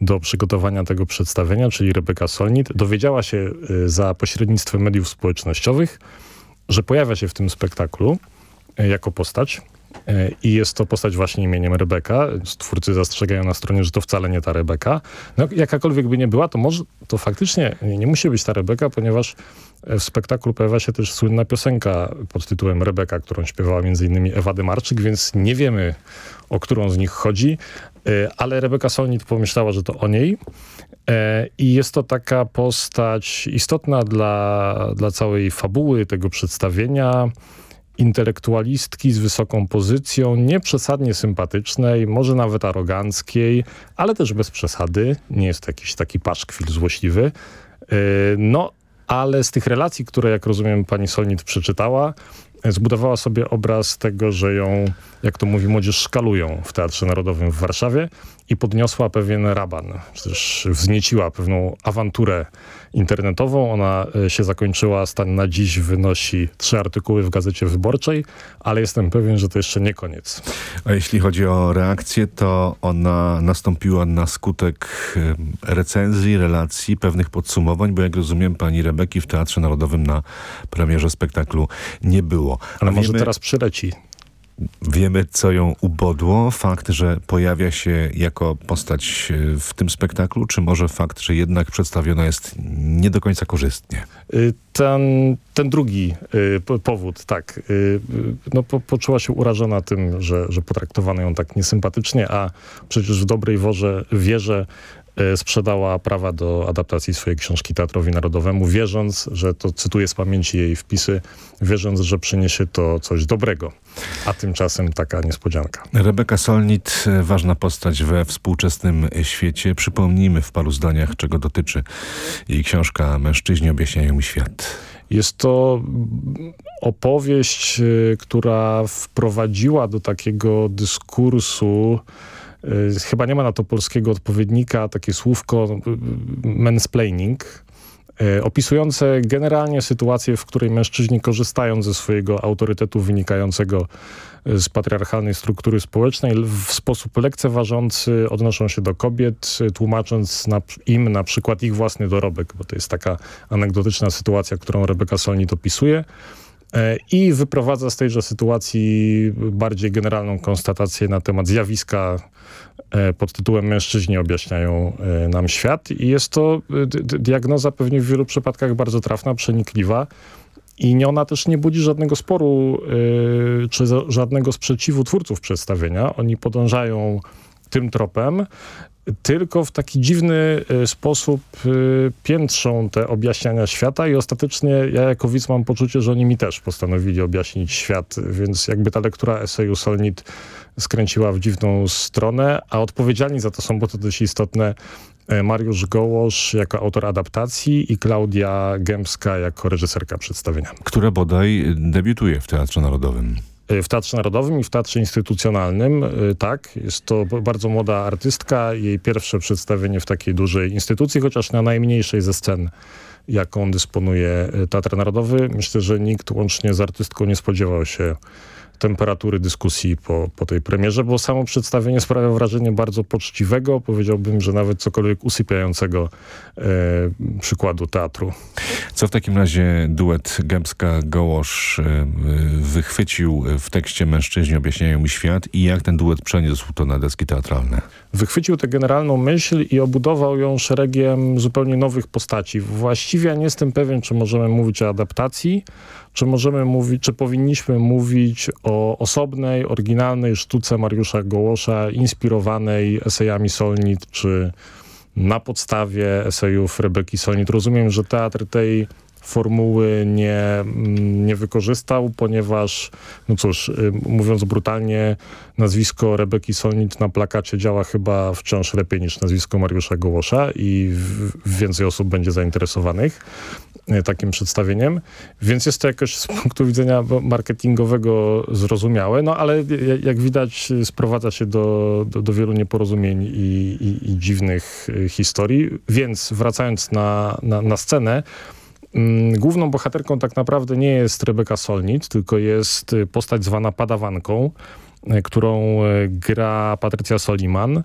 do przygotowania tego przedstawienia, czyli Rebeka Solnit, dowiedziała się y, za pośrednictwem mediów społecznościowych, że pojawia się w tym spektaklu e, jako postać e, i jest to postać właśnie imieniem Rebeka. Twórcy zastrzegają na stronie, że to wcale nie ta Rebeka. No, jakakolwiek by nie była, to może to faktycznie nie, nie musi być ta Rebeka, ponieważ e, w spektaklu pojawia się też słynna piosenka pod tytułem Rebeka, którą śpiewała m.in. Ewa Dymarczyk, więc nie wiemy, o którą z nich chodzi, ale Rebeka Solnit pomyślała, że to o niej I jest to taka postać istotna dla, dla całej fabuły tego przedstawienia, intelektualistki z wysoką pozycją, nieprzesadnie sympatycznej, może nawet aroganckiej, ale też bez przesady. Nie jest jakiś taki paszkwil złośliwy. E, no, ale z tych relacji, które jak rozumiem pani Solnit przeczytała, zbudowała sobie obraz tego, że ją, jak to mówi młodzież, szkalują w Teatrze Narodowym w Warszawie i podniosła pewien raban, czy też wznieciła pewną awanturę internetową. Ona e, się zakończyła, stan na dziś wynosi trzy artykuły w Gazecie Wyborczej, ale jestem pewien, że to jeszcze nie koniec. A jeśli chodzi o reakcję, to ona nastąpiła na skutek recenzji, relacji, pewnych podsumowań, bo jak rozumiem pani Rebeki w Teatrze Narodowym na premierze spektaklu nie było. Ale A może wiemy... teraz przyleci Wiemy, co ją ubodło. Fakt, że pojawia się jako postać e, w tym spektaklu, czy może fakt, że jednak przedstawiona jest nie do końca korzystnie? Y, ten, ten drugi y, powód, tak. Y, no, po, poczuła się urażona tym, że, że potraktowano ją tak niesympatycznie, a przecież w dobrej worze, wierze sprzedała prawa do adaptacji swojej książki Teatrowi Narodowemu, wierząc, że to cytuję z pamięci jej wpisy, wierząc, że przyniesie to coś dobrego. A tymczasem taka niespodzianka. Rebeka Solnit, e, ważna postać we współczesnym świecie. Przypomnijmy w paru zdaniach, czego dotyczy jej książka Mężczyźni objaśniają mi świat. Jest to opowieść, e, która wprowadziła do takiego dyskursu chyba nie ma na to polskiego odpowiednika, takie słówko y, mansplaining, y, opisujące generalnie sytuację, w której mężczyźni korzystają ze swojego autorytetu wynikającego z patriarchalnej struktury społecznej w sposób lekceważący odnoszą się do kobiet, tłumacząc na, im na przykład ich własny dorobek, bo to jest taka anegdotyczna sytuacja, którą Rebeka Solnit opisuje. E, i wyprowadza z tejże sytuacji bardziej generalną konstatację na temat zjawiska e, pod tytułem Mężczyźni objaśniają e, nam świat. I jest to diagnoza pewnie w wielu przypadkach bardzo trafna, przenikliwa. I ona też nie budzi żadnego sporu czy żadnego sprzeciwu twórców przedstawienia. Oni podążają tym tropem tylko w taki dziwny y, sposób y, piętrzą te objaśniania świata i ostatecznie ja jako widz mam poczucie, że oni mi też postanowili objaśnić świat, więc jakby ta lektura eseju Solnit skręciła w dziwną stronę, a odpowiedzialni za to są, bo to dość istotne, y, Mariusz Gołosz jako autor adaptacji i Klaudia Gębska jako reżyserka przedstawienia. Która bodaj debiutuje w Teatrze Narodowym. W Teatrze Narodowym i w Teatrze Instytucjonalnym, y, tak. Jest to bardzo młoda artystka. Jej pierwsze przedstawienie w takiej dużej instytucji, chociaż na najmniejszej ze scen, jaką dysponuje y, Teatr Narodowy. Myślę, że nikt łącznie z artystką nie spodziewał się temperatury dyskusji po, po tej premierze, bo samo przedstawienie sprawia wrażenie bardzo poczciwego, powiedziałbym, że nawet cokolwiek usypiającego e, przykładu teatru. Co w takim razie duet Gębska-Gołosz e, wychwycił w tekście Mężczyźni objaśniają mi świat i jak ten duet przeniósł to na deski teatralne? Wychwycił tę generalną myśl i obudował ją szeregiem zupełnie nowych postaci. Właściwie ja nie jestem pewien, czy możemy mówić o adaptacji, czy możemy mówić, czy powinniśmy mówić o osobnej, oryginalnej sztuce Mariusza Gołosza, inspirowanej esejami Solnit, czy na podstawie esejów Rebeki Solnit. Rozumiem, że teatr tej formuły nie, mm, nie wykorzystał, ponieważ, no cóż, mówiąc brutalnie, nazwisko Rebeki Solnit na plakacie działa chyba wciąż lepiej niż nazwisko Mariusza Gołosza i więcej osób będzie zainteresowanych takim przedstawieniem, więc jest to jakoś z punktu widzenia marketingowego zrozumiałe, no ale jak widać sprowadza się do, do, do wielu nieporozumień i, i, i dziwnych y, historii, więc wracając na, na, na scenę, Mm, główną bohaterką tak naprawdę nie jest Rebeka Solnit, tylko jest y, postać zwana Padawanką, którą gra Patrycja Soliman.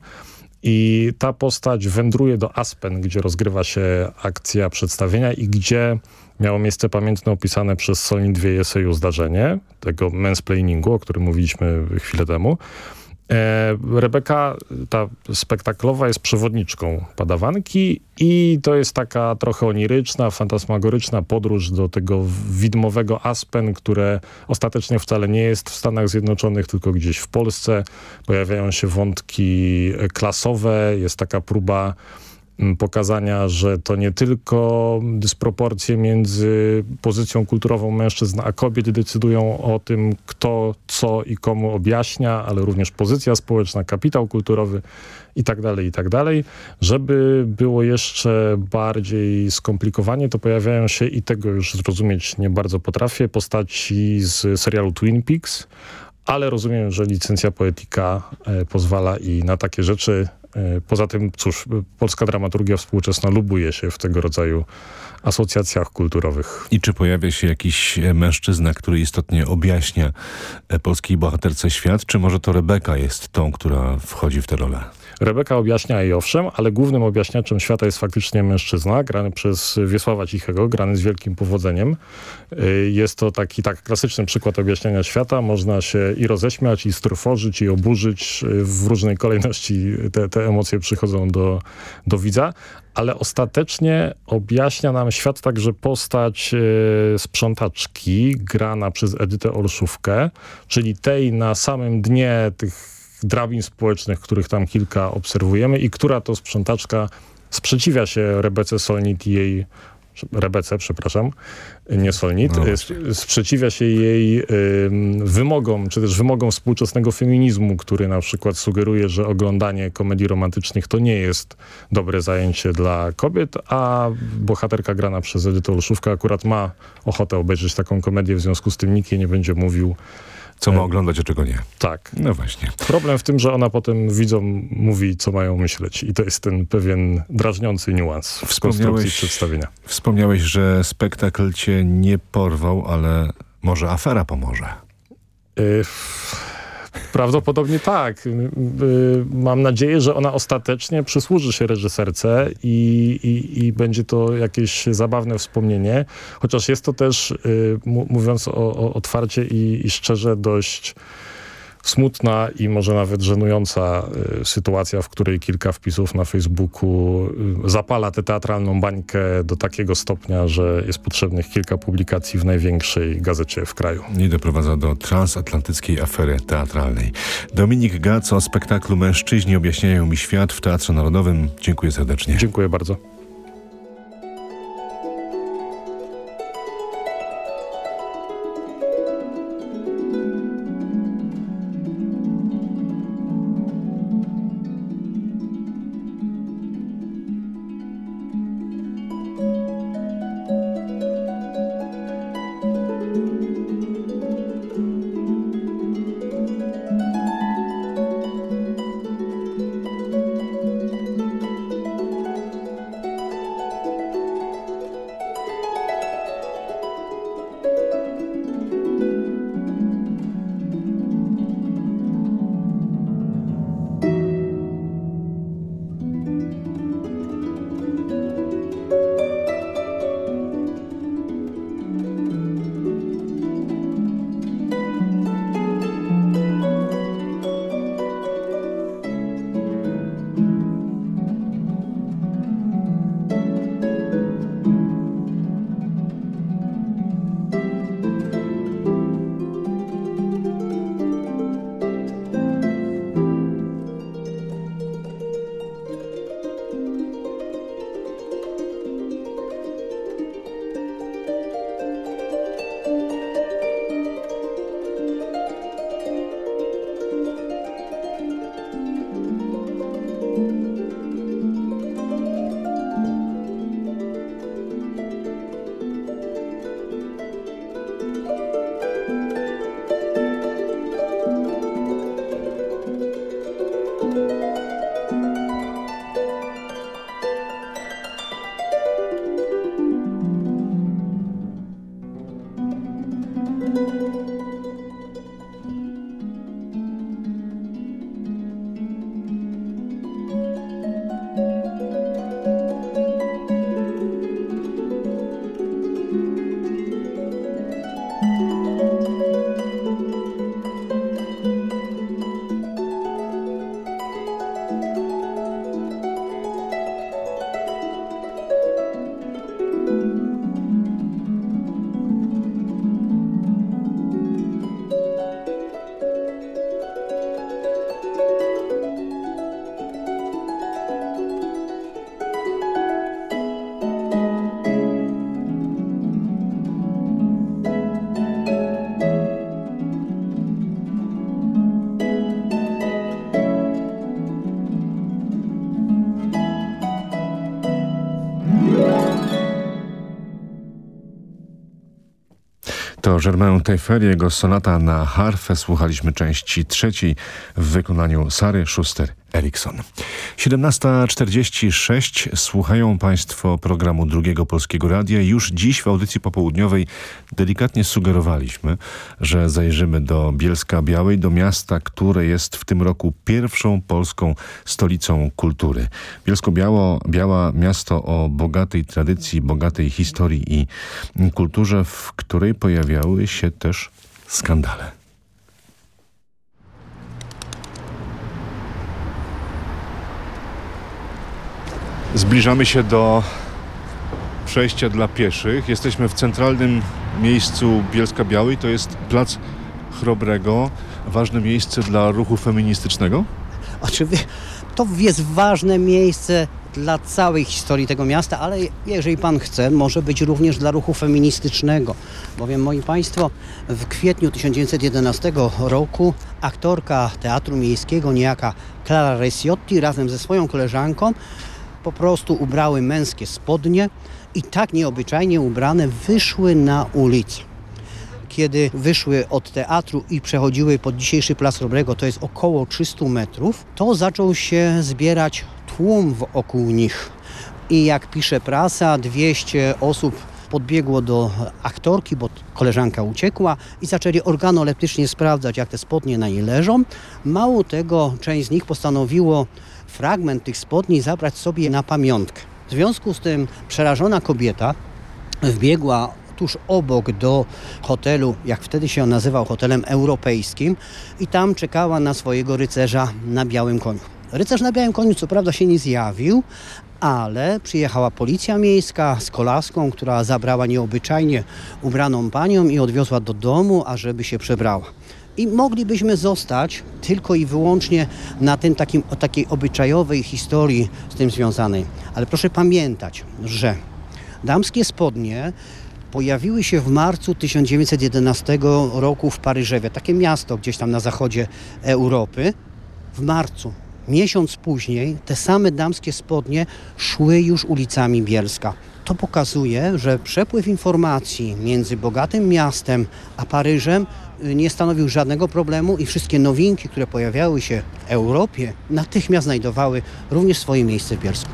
I ta postać wędruje do Aspen, gdzie rozgrywa się akcja przedstawienia i gdzie miało miejsce pamiętne opisane przez Solnit w eseju zdarzenie, tego mansplainingu, o którym mówiliśmy chwilę temu. E, Rebeka, ta spektaklowa, jest przewodniczką padawanki i to jest taka trochę oniryczna, fantasmagoryczna podróż do tego widmowego Aspen, które ostatecznie wcale nie jest w Stanach Zjednoczonych, tylko gdzieś w Polsce. Pojawiają się wątki klasowe, jest taka próba pokazania, że to nie tylko dysproporcje między pozycją kulturową mężczyzn a kobiet decydują o tym, kto, co i komu objaśnia, ale również pozycja społeczna, kapitał kulturowy i tak dalej, i tak dalej. Żeby było jeszcze bardziej skomplikowanie, to pojawiają się i tego już zrozumieć nie bardzo potrafię, postaci z serialu Twin Peaks, ale rozumiem, że licencja poetyka e, pozwala i na takie rzeczy. E, poza tym, cóż, polska dramaturgia współczesna lubuje się w tego rodzaju asocjacjach kulturowych. I czy pojawia się jakiś mężczyzna, który istotnie objaśnia e, polskiej bohaterce świat, czy może to Rebeka jest tą, która wchodzi w tę rolę? Rebeka objaśnia i owszem, ale głównym objaśniaczem świata jest faktycznie mężczyzna, grany przez Wiesława Cichego, grany z wielkim powodzeniem. Y, jest to taki tak klasyczny przykład objaśniania świata. Można się i roześmiać, i strwożyć, i oburzyć. Y, w różnej kolejności te, te emocje przychodzą do, do widza, ale ostatecznie objaśnia nam świat także postać y, sprzątaczki grana przez Edytę Olszówkę, czyli tej na samym dnie tych drabin społecznych, których tam kilka obserwujemy i która to sprzątaczka sprzeciwia się Rebece Solnit i jej Rebece, przepraszam, nie Solnit, no sprzeciwia się jej wymogom, czy też wymogom współczesnego feminizmu, który na przykład sugeruje, że oglądanie komedii romantycznych to nie jest dobre zajęcie dla kobiet, a bohaterka grana przez Edytę Olszówkę akurat ma ochotę obejrzeć taką komedię, w związku z tym nikt jej nie będzie mówił, co ma oglądać, a czego nie. Tak. No właśnie. Problem w tym, że ona potem widzom mówi, co mają myśleć. I to jest ten pewien drażniący niuans w konstrukcji przedstawienia. Wspomniałeś, że spektakl cię nie porwał, ale może afera pomoże. Y Prawdopodobnie tak. Y, y, mam nadzieję, że ona ostatecznie przysłuży się reżyserce i, i, i będzie to jakieś zabawne wspomnienie. Chociaż jest to też, y, mówiąc o, o otwarcie i, i szczerze, dość smutna i może nawet żenująca y, sytuacja, w której kilka wpisów na Facebooku y, zapala tę teatralną bańkę do takiego stopnia, że jest potrzebnych kilka publikacji w największej gazecie w kraju. I doprowadza do transatlantyckiej afery teatralnej. Dominik Gac o spektaklu Mężczyźni objaśniają mi świat w Teatrze Narodowym. Dziękuję serdecznie. Dziękuję bardzo. To Germain Taillefer, jego sonata na harfę. Słuchaliśmy części trzeciej w wykonaniu Sary Schuster-Erikson. 17.46 słuchają Państwo programu Drugiego Polskiego Radia. Już dziś w audycji popołudniowej delikatnie sugerowaliśmy, że zajrzymy do Bielska Białej, do miasta, które jest w tym roku pierwszą polską stolicą kultury. Bielsko-Biała Biała, miasto o bogatej tradycji, bogatej historii i kulturze, w której pojawiały się też skandale. Zbliżamy się do przejścia dla pieszych. Jesteśmy w centralnym miejscu Bielska Białej. To jest plac Chrobrego. Ważne miejsce dla ruchu feministycznego? Oczywiście to jest ważne miejsce dla całej historii tego miasta, ale jeżeli pan chce, może być również dla ruchu feministycznego. Bowiem, moi państwo, w kwietniu 1911 roku aktorka Teatru Miejskiego, niejaka Clara Resiotti razem ze swoją koleżanką po prostu ubrały męskie spodnie i tak nieobyczajnie ubrane wyszły na ulicę. Kiedy wyszły od teatru i przechodziły pod dzisiejszy Plac Robrego, to jest około 300 metrów, to zaczął się zbierać tłum wokół nich. I jak pisze prasa, 200 osób podbiegło do aktorki, bo koleżanka uciekła i zaczęli organoleptycznie sprawdzać, jak te spodnie na niej leżą. Mało tego, część z nich postanowiło fragment tych spodni zabrać sobie na pamiątkę. W związku z tym przerażona kobieta wbiegła tuż obok do hotelu, jak wtedy się nazywał, hotelem europejskim i tam czekała na swojego rycerza na białym koniu. Rycerz na białym koniu co prawda się nie zjawił, ale przyjechała policja miejska z kolaską, która zabrała nieobyczajnie ubraną panią i odwiozła do domu, ażeby się przebrała. I moglibyśmy zostać tylko i wyłącznie na tym takim, takiej obyczajowej historii z tym związanej. Ale proszę pamiętać, że damskie spodnie pojawiły się w marcu 1911 roku w Paryżewie, takie miasto gdzieś tam na zachodzie Europy. W marcu, miesiąc później, te same damskie spodnie szły już ulicami Bielska. To pokazuje, że przepływ informacji między bogatym miastem a Paryżem y, nie stanowił żadnego problemu i wszystkie nowinki, które pojawiały się w Europie, natychmiast znajdowały również swoje miejsce w Bielsku.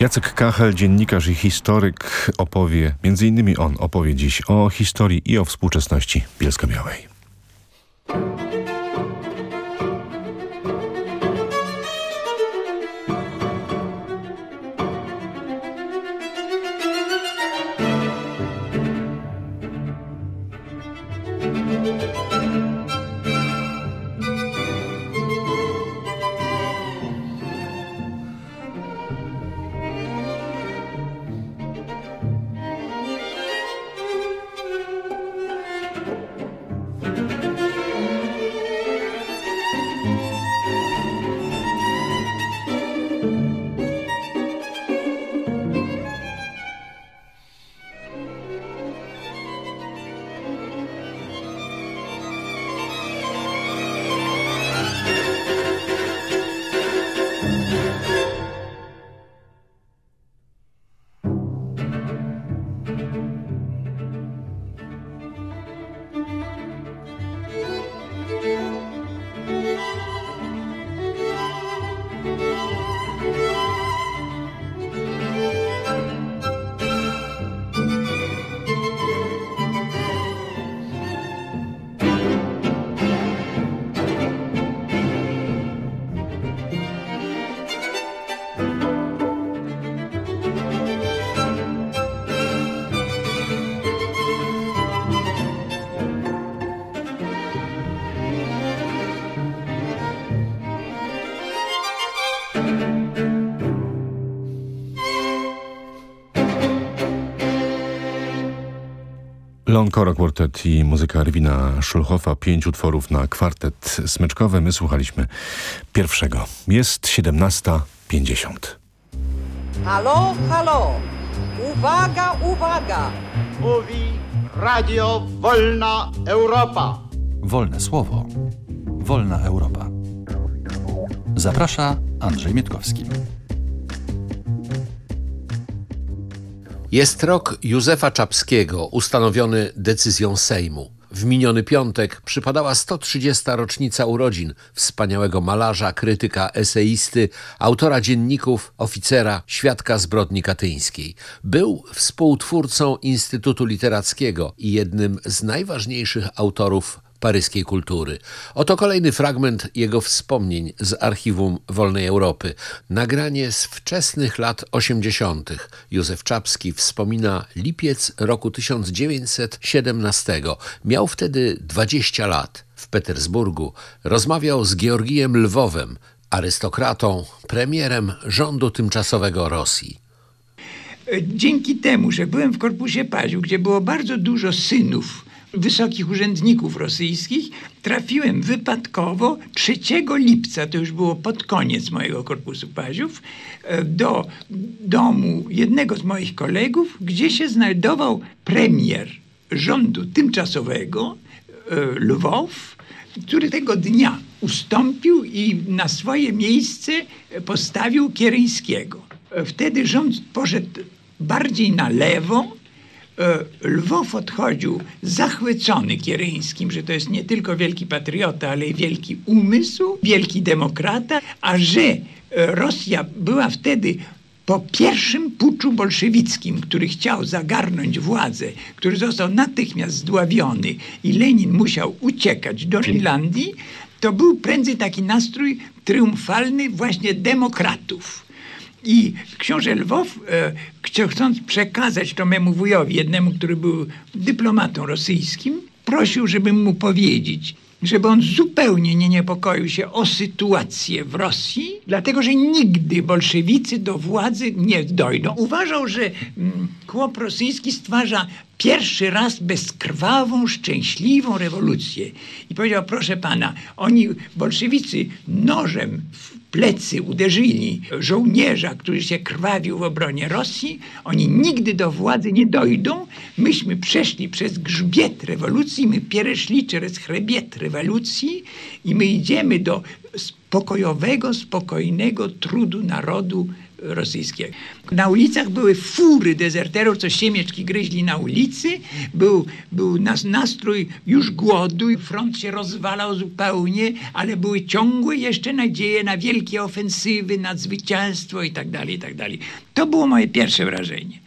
Jacek Kachel, dziennikarz i historyk opowie, między innymi on opowie dziś o historii i o współczesności Bielska-Białej. Lonkoro Quartet i muzyka Erwina Szulhofa, pięć utworów na kwartet smyczkowy. My słuchaliśmy pierwszego. Jest 17.50. Halo, halo! Uwaga, uwaga! Mówi Radio Wolna Europa. Wolne słowo. Wolna Europa. Zaprasza Andrzej Mietkowski. Jest rok Józefa Czapskiego, ustanowiony decyzją Sejmu. W miniony piątek przypadała 130. rocznica urodzin wspaniałego malarza, krytyka, eseisty, autora dzienników, oficera, świadka zbrodni katyńskiej. Był współtwórcą Instytutu Literackiego i jednym z najważniejszych autorów paryskiej kultury. Oto kolejny fragment jego wspomnień z archiwum Wolnej Europy. Nagranie z wczesnych lat 80. Józef Czapski wspomina lipiec roku 1917. Miał wtedy 20 lat. W Petersburgu rozmawiał z Georgijem Lwowem, arystokratą, premierem rządu tymczasowego Rosji. Dzięki temu, że byłem w Korpusie Paziu, gdzie było bardzo dużo synów wysokich urzędników rosyjskich, trafiłem wypadkowo 3 lipca, to już było pod koniec mojego korpusu paziów, e, do domu jednego z moich kolegów, gdzie się znajdował premier rządu tymczasowego e, Lwow, który tego dnia ustąpił i na swoje miejsce postawił Kieryńskiego. E, wtedy rząd poszedł bardziej na lewo, Lwow odchodził zachwycony Kieryńskim, że to jest nie tylko wielki patriota, ale i wielki umysł, wielki demokrata, a że e, Rosja była wtedy po pierwszym puczu bolszewickim, który chciał zagarnąć władzę, który został natychmiast zdławiony i Lenin musiał uciekać do Finlandii, to był prędzej taki nastrój triumfalny właśnie demokratów. I książę Lwow, e, chcąc przekazać to memu wujowi, jednemu, który był dyplomatą rosyjskim, prosił, żebym mu powiedzieć, żeby on zupełnie nie niepokoił się o sytuację w Rosji, dlatego że nigdy bolszewicy do władzy nie dojdą. Uważał, że mm, chłop rosyjski stwarza pierwszy raz bezkrwawą, szczęśliwą rewolucję. I powiedział, proszę pana, oni, bolszewicy, nożem plecy uderzyli żołnierza, który się krwawił w obronie Rosji. Oni nigdy do władzy nie dojdą. Myśmy przeszli przez grzbiet rewolucji, my przeszli przez chrebiet rewolucji i my idziemy do spokojowego, spokojnego trudu narodu rosyjskiego. Na ulicach były fury dezerterów, co siemieczki gryźli na ulicy. Był, był nas nastrój już głodu i front się rozwalał zupełnie, ale były ciągłe jeszcze nadzieje na wielkie ofensywy, na zwycięstwo i tak dalej, i tak. To było moje pierwsze wrażenie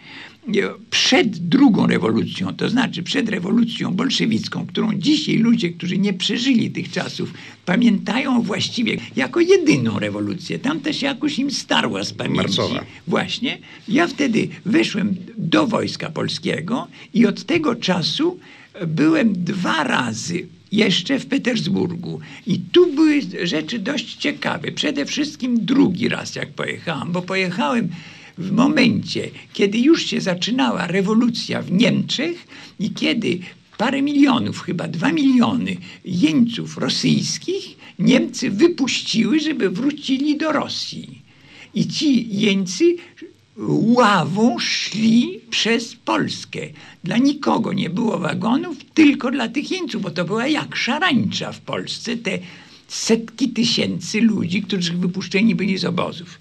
przed drugą rewolucją, to znaczy przed rewolucją bolszewicką, którą dzisiaj ludzie, którzy nie przeżyli tych czasów, pamiętają właściwie jako jedyną rewolucję. Tam też jakoś im starła z pamięci. Marcowa. Właśnie. Ja wtedy weszłem do Wojska Polskiego i od tego czasu byłem dwa razy jeszcze w Petersburgu. I tu były rzeczy dość ciekawe. Przede wszystkim drugi raz, jak pojechałem, bo pojechałem w momencie, kiedy już się zaczynała rewolucja w Niemczech i kiedy parę milionów, chyba dwa miliony jeńców rosyjskich Niemcy wypuściły, żeby wrócili do Rosji. I ci jeńcy ławą szli przez Polskę. Dla nikogo nie było wagonów, tylko dla tych jeńców, bo to była jak szarańcza w Polsce, te setki tysięcy ludzi, którzy wypuszczeni byli z obozów.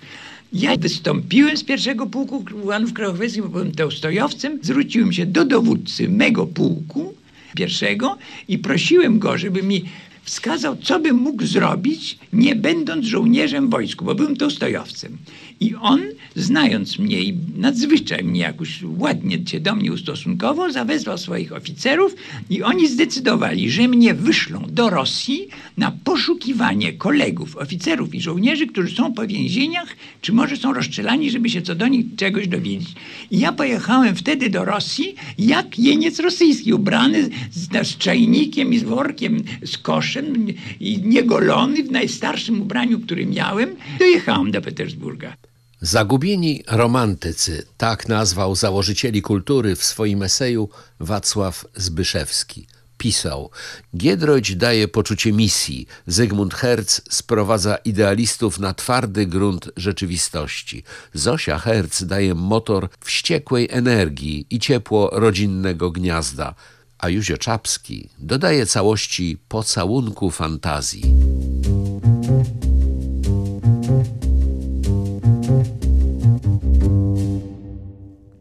Ja wystąpiłem z pierwszego pułku ułanów krajowych, byłem teostojowcem. Zwróciłem się do dowódcy mego pułku pierwszego i prosiłem go, żeby mi wskazał, co bym mógł zrobić, nie będąc żołnierzem wojsku, bo byłem teostojowcem. I on, znając mnie i nadzwyczaj mnie jakoś ładnie się do mnie ustosunkował, zawezwał swoich oficerów i oni zdecydowali, że mnie wyszlą do Rosji na poszukiwanie kolegów, oficerów i żołnierzy, którzy są po więzieniach, czy może są rozstrzelani, żeby się co do nich czegoś dowiedzieć. I ja pojechałem wtedy do Rosji jak jeniec rosyjski, ubrany z, z czajnikiem i z workiem, z koszem i niegolony w najstarszym ubraniu, który miałem. Dojechałem do Petersburga. Zagubieni romantycy, tak nazwał założycieli kultury w swoim eseju Wacław Zbyszewski. Pisał, Giedroyć daje poczucie misji, Zygmunt Herz sprowadza idealistów na twardy grunt rzeczywistości. Zosia Herz daje motor wściekłej energii i ciepło rodzinnego gniazda, a Józio Czapski dodaje całości pocałunku fantazji.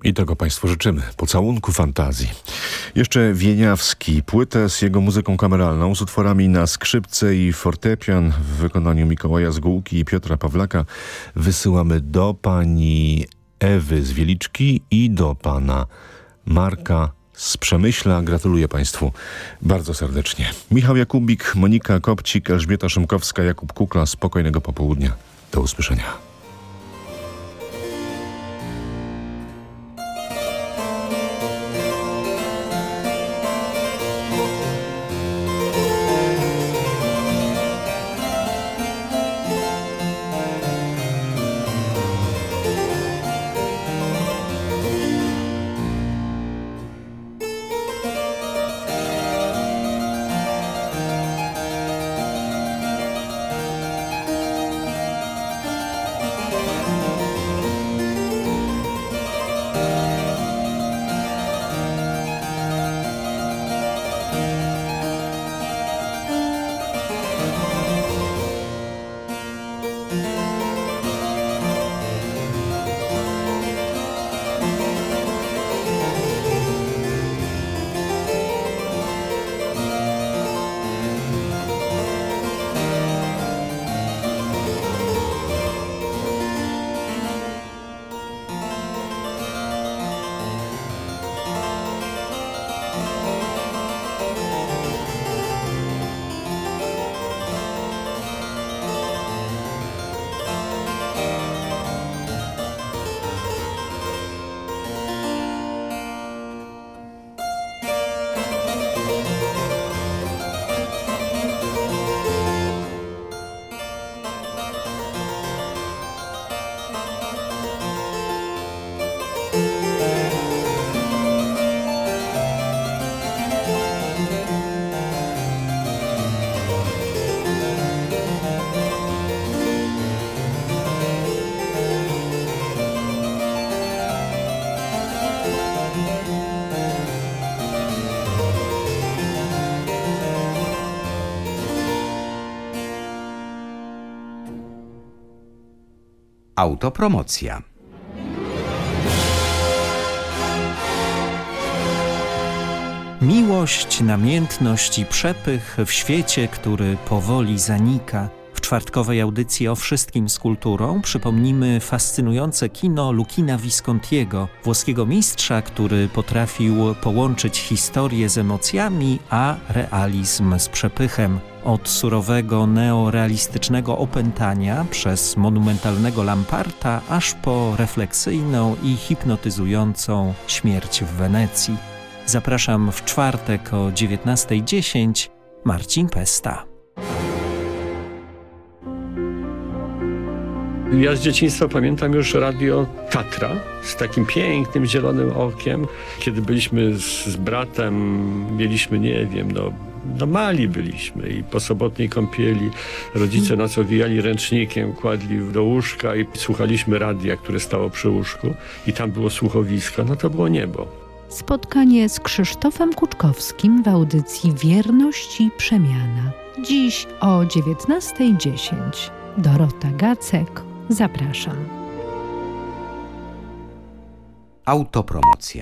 I tego Państwu życzymy. Pocałunku fantazji. Jeszcze Wieniawski. Płytę z jego muzyką kameralną, z utworami na skrzypce i fortepian w wykonaniu Mikołaja Zgółki i Piotra Pawlaka wysyłamy do pani Ewy z Wieliczki i do pana Marka z Przemyśla. Gratuluję Państwu bardzo serdecznie. Michał Jakubik, Monika Kopcik, Elżbieta Szymkowska, Jakub Kukla. Spokojnego popołudnia. Do usłyszenia. Autopromocja. Miłość, namiętność i przepych w świecie, który powoli zanika. Czwartkowej audycji o wszystkim z kulturą przypomnimy fascynujące kino Lukina Viscontiego, włoskiego mistrza, który potrafił połączyć historię z emocjami, a realizm z przepychem od surowego neorealistycznego opętania przez monumentalnego Lamparta aż po refleksyjną i hipnotyzującą śmierć w Wenecji. Zapraszam w czwartek o 19.10 Marcin Pesta. Ja z dzieciństwa pamiętam już radio Tatra z takim pięknym zielonym okiem. Kiedy byliśmy z, z bratem, mieliśmy, nie wiem, no no mali byliśmy i po sobotniej kąpieli rodzice nas owijali ręcznikiem, kładli do łóżka i słuchaliśmy radia, które stało przy łóżku i tam było słuchowisko, no to było niebo. Spotkanie z Krzysztofem Kuczkowskim w audycji Wierność i Przemiana. Dziś o 19.10. Dorota Gacek, zapraszam. Autopromocja.